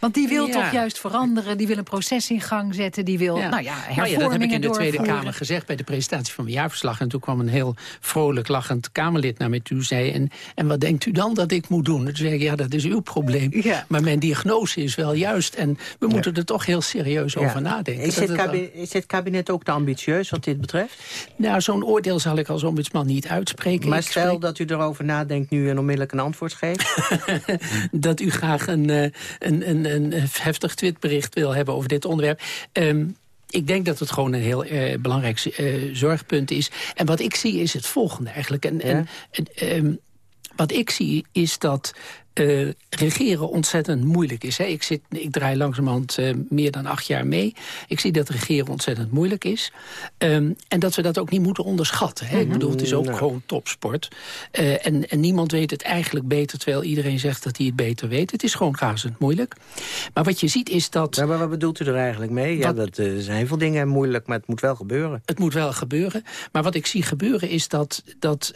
Want die wil toch juist veranderen, die wil een proces in gang zetten... die wil, nou ja, hervormingen nou ja, Dat heb ik in de Tweede Kamer gezegd bij de presentatie van mijn jaarverslag. En toen kwam een heel vrolijk lachend Kamerlid naar mij toe zei... En, en wat denkt u dan dat ik moet doen? Toen zei ik, ja, dat is uw probleem. Ja. Maar mijn diagnose is wel juist. En we moeten er toch heel serieus over nadenken. Is het, kabinet, is het kabinet ook te ambitieus wat dit betreft? Nou, zo'n oordeel zal ik als ombudsman niet uitspreken. Maar stel dat u erover nadenkt nu en onmiddellijk een antwoord geeft? dat u graag een, eh, een, een een heftig twitbericht wil hebben over dit onderwerp. Um, ik denk dat het gewoon een heel uh, belangrijk uh, zorgpunt is. En wat ik zie is het volgende eigenlijk. En, ja? en um, wat ik zie is dat uh, regeren ontzettend moeilijk is. Hè. Ik, zit, ik draai langzamerhand uh, meer dan acht jaar mee. Ik zie dat regeren ontzettend moeilijk is. Um, en dat we dat ook niet moeten onderschatten. Hè. Mm -hmm. Ik bedoel, het is ook gewoon topsport. Uh, en, en niemand weet het eigenlijk beter... terwijl iedereen zegt dat hij het beter weet. Het is gewoon razend moeilijk. Maar wat je ziet is dat... Ja, maar wat bedoelt u er eigenlijk mee? Ja, dat, er zijn heel veel dingen moeilijk, maar het moet wel gebeuren. Het moet wel gebeuren. Maar wat ik zie gebeuren is dat, dat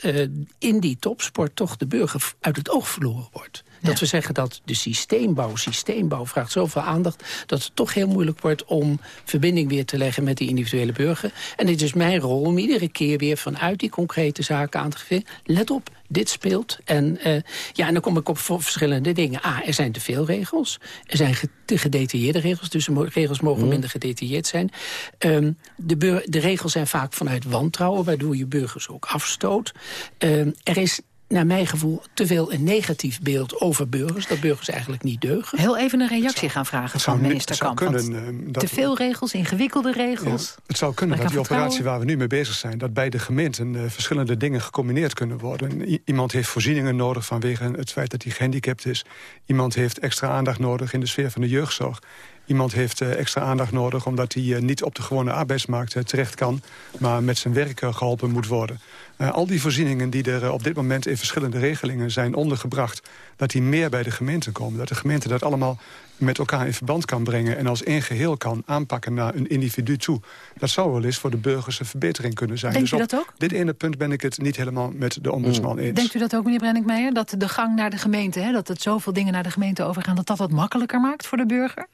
in die topsport... toch de burger uit het oog verloren wordt. Dat we zeggen dat de systeembouw, systeembouw vraagt zoveel aandacht... dat het toch heel moeilijk wordt om verbinding weer te leggen met die individuele burger. En het is mijn rol om iedere keer weer vanuit die concrete zaken aan te geven... let op, dit speelt. En, uh, ja, en dan kom ik op verschillende dingen. A, er zijn te veel regels. Er zijn te gedetailleerde regels, dus de regels mogen mm. minder gedetailleerd zijn. Um, de, de regels zijn vaak vanuit wantrouwen, waardoor je burgers ook afstoot. Um, er is naar mijn gevoel te veel een negatief beeld over burgers. Dat burgers eigenlijk niet deugen. Heel even een reactie gaan vragen van minister Kamp. Kunnen, uh, te veel regels, ingewikkelde regels. Ja, het zou kunnen dat die operatie waar we nu mee bezig zijn... dat bij de gemeenten uh, verschillende dingen gecombineerd kunnen worden. I iemand heeft voorzieningen nodig vanwege het feit dat hij gehandicapt is. Iemand heeft extra aandacht nodig in de sfeer van de jeugdzorg. Iemand heeft extra aandacht nodig omdat hij niet op de gewone arbeidsmarkt terecht kan... maar met zijn werk geholpen moet worden. Al die voorzieningen die er op dit moment in verschillende regelingen zijn ondergebracht... dat die meer bij de gemeente komen. Dat de gemeente dat allemaal met elkaar in verband kan brengen... en als één geheel kan aanpakken naar een individu toe. Dat zou wel eens voor de burgers een verbetering kunnen zijn. Denkt dus u dat ook? dit ene punt ben ik het niet helemaal met de ombudsman eens. Denkt u dat ook, meneer Brenninkmeijer? Dat de gang naar de gemeente, hè, dat het zoveel dingen naar de gemeente overgaan... dat dat wat makkelijker maakt voor de burger?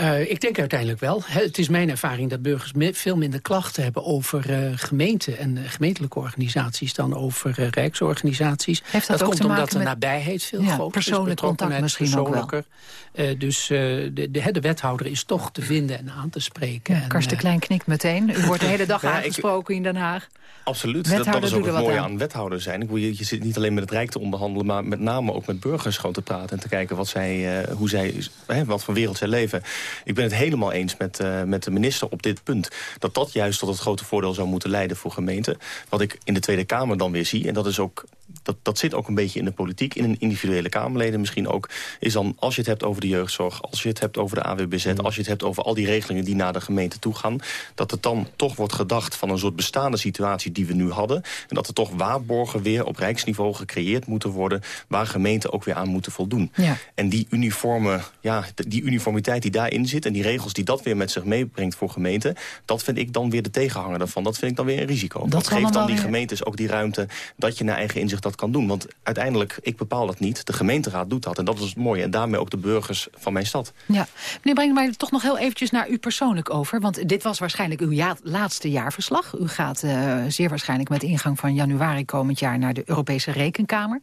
Uh, ik denk uiteindelijk wel. Het is mijn ervaring dat burgers me veel minder klachten hebben over uh, gemeenten en uh, gemeentelijke organisaties dan over rijksorganisaties. Heeft dat, dat ook komt omdat de nabijheid veel ja, groter persoonlijk contact misschien ook wel. dus de, de, de, wethouder is toch te vinden en aan te spreken. Ja, Karsten Klein knikt meteen. U wordt de hele dag aangesproken in Den Haag. Absoluut, dat, dat, is ook het mooie aan. wethouder zijn. Ik je, je zit niet alleen met het Rijk te onderhandelen... maar met name ook met burgers gewoon te praten... en te kijken wat, zij, hoe zij, wat voor wereld zij leven. Ik ben het helemaal eens met, uh, met de minister op dit punt. Dat dat juist tot het grote voordeel zou moeten leiden voor gemeenten. Wat ik in de Tweede Kamer dan weer zie... en dat is ook dat, dat zit ook een beetje in de politiek, in een individuele Kamerleden misschien ook... is dan, als je het hebt over de jeugdzorg, als je het hebt over de AWBZ... Mm. als je het hebt over al die regelingen die naar de gemeente toe gaan... dat het dan toch wordt gedacht van een soort bestaande situatie die we nu hadden... en dat er toch waarborgen weer op rijksniveau gecreëerd moeten worden... waar gemeenten ook weer aan moeten voldoen. Ja. En die, uniforme, ja, die uniformiteit die daarin zit... en die regels die dat weer met zich meebrengt voor gemeenten... dat vind ik dan weer de tegenhanger daarvan. Dat vind ik dan weer een risico. Dat, dat geeft dan die gemeentes ook die ruimte... dat je naar eigen inzicht dat kan doen. Want uiteindelijk, ik bepaal dat niet. De gemeenteraad doet dat. En dat is het mooie. En daarmee ook de burgers van mijn stad. Ja. Meneer, breng mij toch nog heel eventjes naar u persoonlijk over. Want dit was waarschijnlijk uw laatste jaarverslag. U gaat uh, zeer waarschijnlijk met ingang van januari komend jaar... naar de Europese Rekenkamer.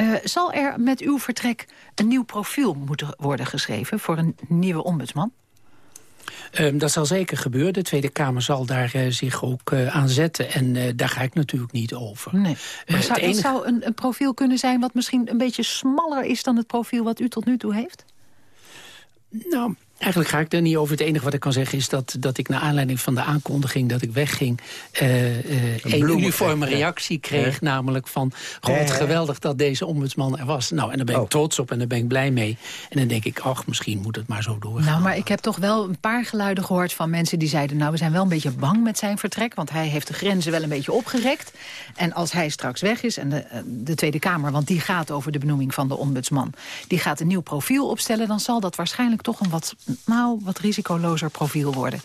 Uh, zal er met uw vertrek een nieuw profiel moeten worden geschreven... voor een nieuwe ombudsman? Um, dat zal zeker gebeuren. De Tweede Kamer zal daar uh, zich ook uh, aan zetten. En uh, daar ga ik natuurlijk niet over. Nee. Maar zou, enige... zou een, een, profiel kunnen zijn wat misschien een beetje smaller is... dan het profiel wat u tot nu toe heeft? Nou, Eigenlijk ga ik er niet over. Het enige wat ik kan zeggen is dat, dat ik naar aanleiding van de aankondiging dat ik wegging... Uh, uh, een, uniforme reactie kreeg, namelijk van... God, geweldig dat deze ombudsman er was. Nou, en daar ben ik oh. trots op en daar ben ik blij mee. En dan denk ik, ach, misschien moet het maar zo doorgaan. Nou, maar ik heb toch wel een paar geluiden gehoord van mensen die zeiden... nou, we zijn wel een beetje bang met zijn vertrek... want hij heeft de grenzen wel een beetje opgerekt. En als hij straks weg is, en de, eh, de Tweede Kamer... want die gaat over de benoeming van de ombudsman... die gaat een nieuw profiel opstellen... dan zal dat waarschijnlijk toch een wat nou wat risicolozer profiel worden.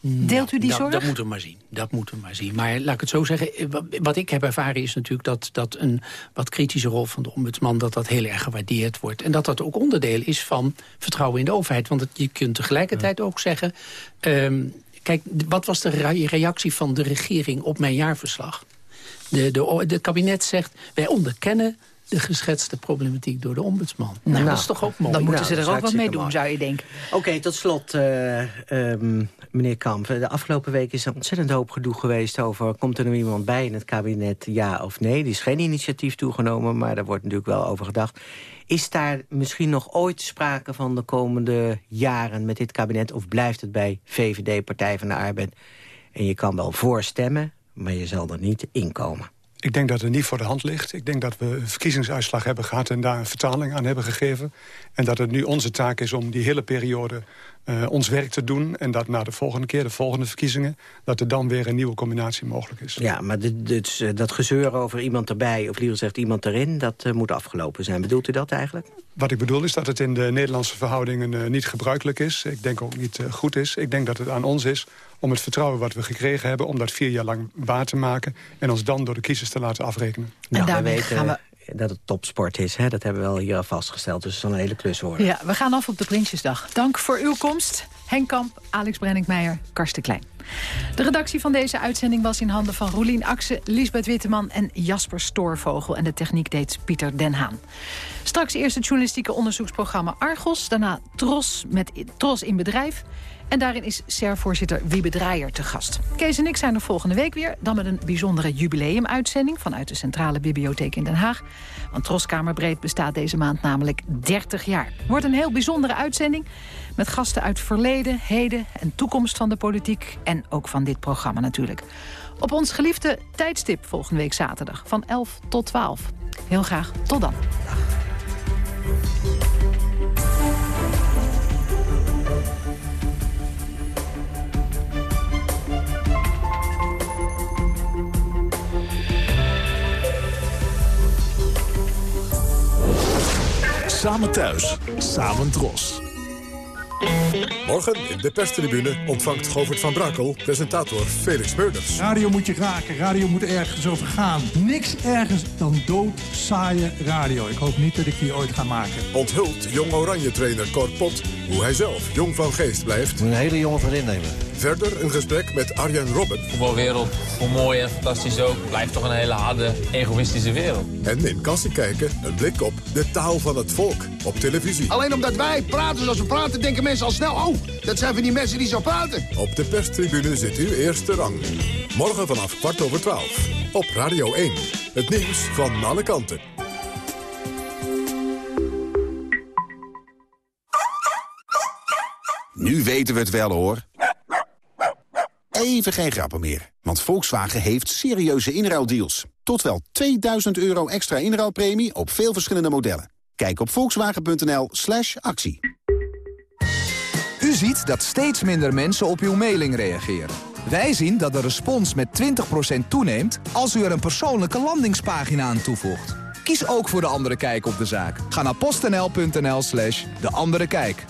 Deelt u die dat, zorg? Dat moeten we maar zien. Dat moeten we maar zien. Maar laat ik het zo zeggen. Eh, wat ik heb ervaren is natuurlijk dat, dat een wat kritische rol van de ombudsman... dat dat heel erg gewaardeerd wordt. En dat dat ook onderdeel is van vertrouwen in de overheid. Want het, je kunt tegelijkertijd ook zeggen... Um, kijk, wat was de reactie van de regering op mijn jaarverslag? De, de, de kabinet zegt, wij onderkennen de geschetste problematiek door de ombudsman. Nou, nou dat is toch ook mooi. Dan moeten ze er ook wat mee doen, zou je denken. Oké, tot slot, uh, um, meneer Kamp. De afgelopen week is er ontzettend hoop gedoe geweest over... komt er nu iemand bij in het kabinet, ja of nee? Er is geen initiatief toegenomen, maar daar wordt natuurlijk wel over gedacht. Is daar misschien nog ooit sprake van de komende jaren met dit kabinet... of blijft het bij VVD, Partij van de Arbeid? En je kan wel voorstemmen, maar je zal er niet inkomen. Ik denk dat het niet voor de hand ligt. Ik denk dat we een verkiezingsuitslag hebben gehad... en daar een vertaling aan hebben gegeven. En dat het nu onze taak is om die hele periode uh, ons werk te doen... en dat na de volgende keer, de volgende verkiezingen... dat er dan weer een nieuwe combinatie mogelijk is. Ja, maar dus, uh, dat gezeur over iemand erbij... of liever zegt iemand erin, dat uh, moet afgelopen zijn. Bedoelt u dat eigenlijk? Wat ik bedoel is dat het in de Nederlandse verhoudingen niet gebruikelijk is. Ik denk ook niet goed is. Ik denk dat het aan ons is om het vertrouwen wat we gekregen hebben... om dat vier jaar lang waar te maken... en ons dan door de kiezers te laten afrekenen. En nou, daarmee weten... gaan we dat het topsport is. Hè? Dat hebben we wel hier al vastgesteld. Dus het zal een hele klus worden. Ja, we gaan af op de Prinsjesdag. Dank voor uw komst. Henk Kamp, Alex Brenninkmeijer, Karsten Klein. De redactie van deze uitzending was in handen van Roelien Akse, Lisbeth Witteman en Jasper Stoorvogel. En de techniek deed Pieter Den Haan. Straks eerst het journalistieke onderzoeksprogramma Argos. Daarna Tros met Tros in Bedrijf. En daarin is SER-voorzitter Wiebe Draaier te gast. Kees en ik zijn er volgende week weer. Dan met een bijzondere jubileumuitzending vanuit de Centrale Bibliotheek in Den Haag. Want Troskamerbreed bestaat deze maand namelijk 30 jaar. Wordt een heel bijzondere uitzending met gasten uit verleden, heden en toekomst van de politiek. En ook van dit programma natuurlijk. Op ons geliefde tijdstip volgende week zaterdag van 11 tot 12. Heel graag tot dan. Samen thuis, samen dros. Morgen in de perstribune ontvangt Govert van Brakel presentator Felix Meurders. Radio moet je raken, radio moet ergens over gaan. Niks ergens dan dood saaie radio. Ik hoop niet dat ik die ooit ga maken. Onthult jong oranje trainer Cor Pot hoe hij zelf jong van geest blijft. Een hele jonge vriendin nemen. Verder een gesprek met Arjen Robben. Voetbalwereld, hoe mooi en fantastisch ook, blijft toch een hele harde, egoïstische wereld. En in Kassie kijken een blik op de taal van het volk op televisie. Alleen omdat wij praten zoals we praten, denken mensen al snel... oh, dat zijn van die mensen die zo praten. Op de perstribune zit uw eerste rang. Morgen vanaf kwart over twaalf. Op Radio 1. Het nieuws van alle kanten. Nu weten we het wel, hoor. Even geen grappen meer, want Volkswagen heeft serieuze inruildeals. Tot wel 2000 euro extra inruilpremie op veel verschillende modellen. Kijk op volkswagen.nl slash actie. U ziet dat steeds minder mensen op uw mailing reageren. Wij zien dat de respons met 20% toeneemt als u er een persoonlijke landingspagina aan toevoegt. Kies ook voor De Andere Kijk op de zaak. Ga naar postnl.nl slash De Andere Kijk.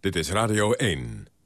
Dit is Radio 1.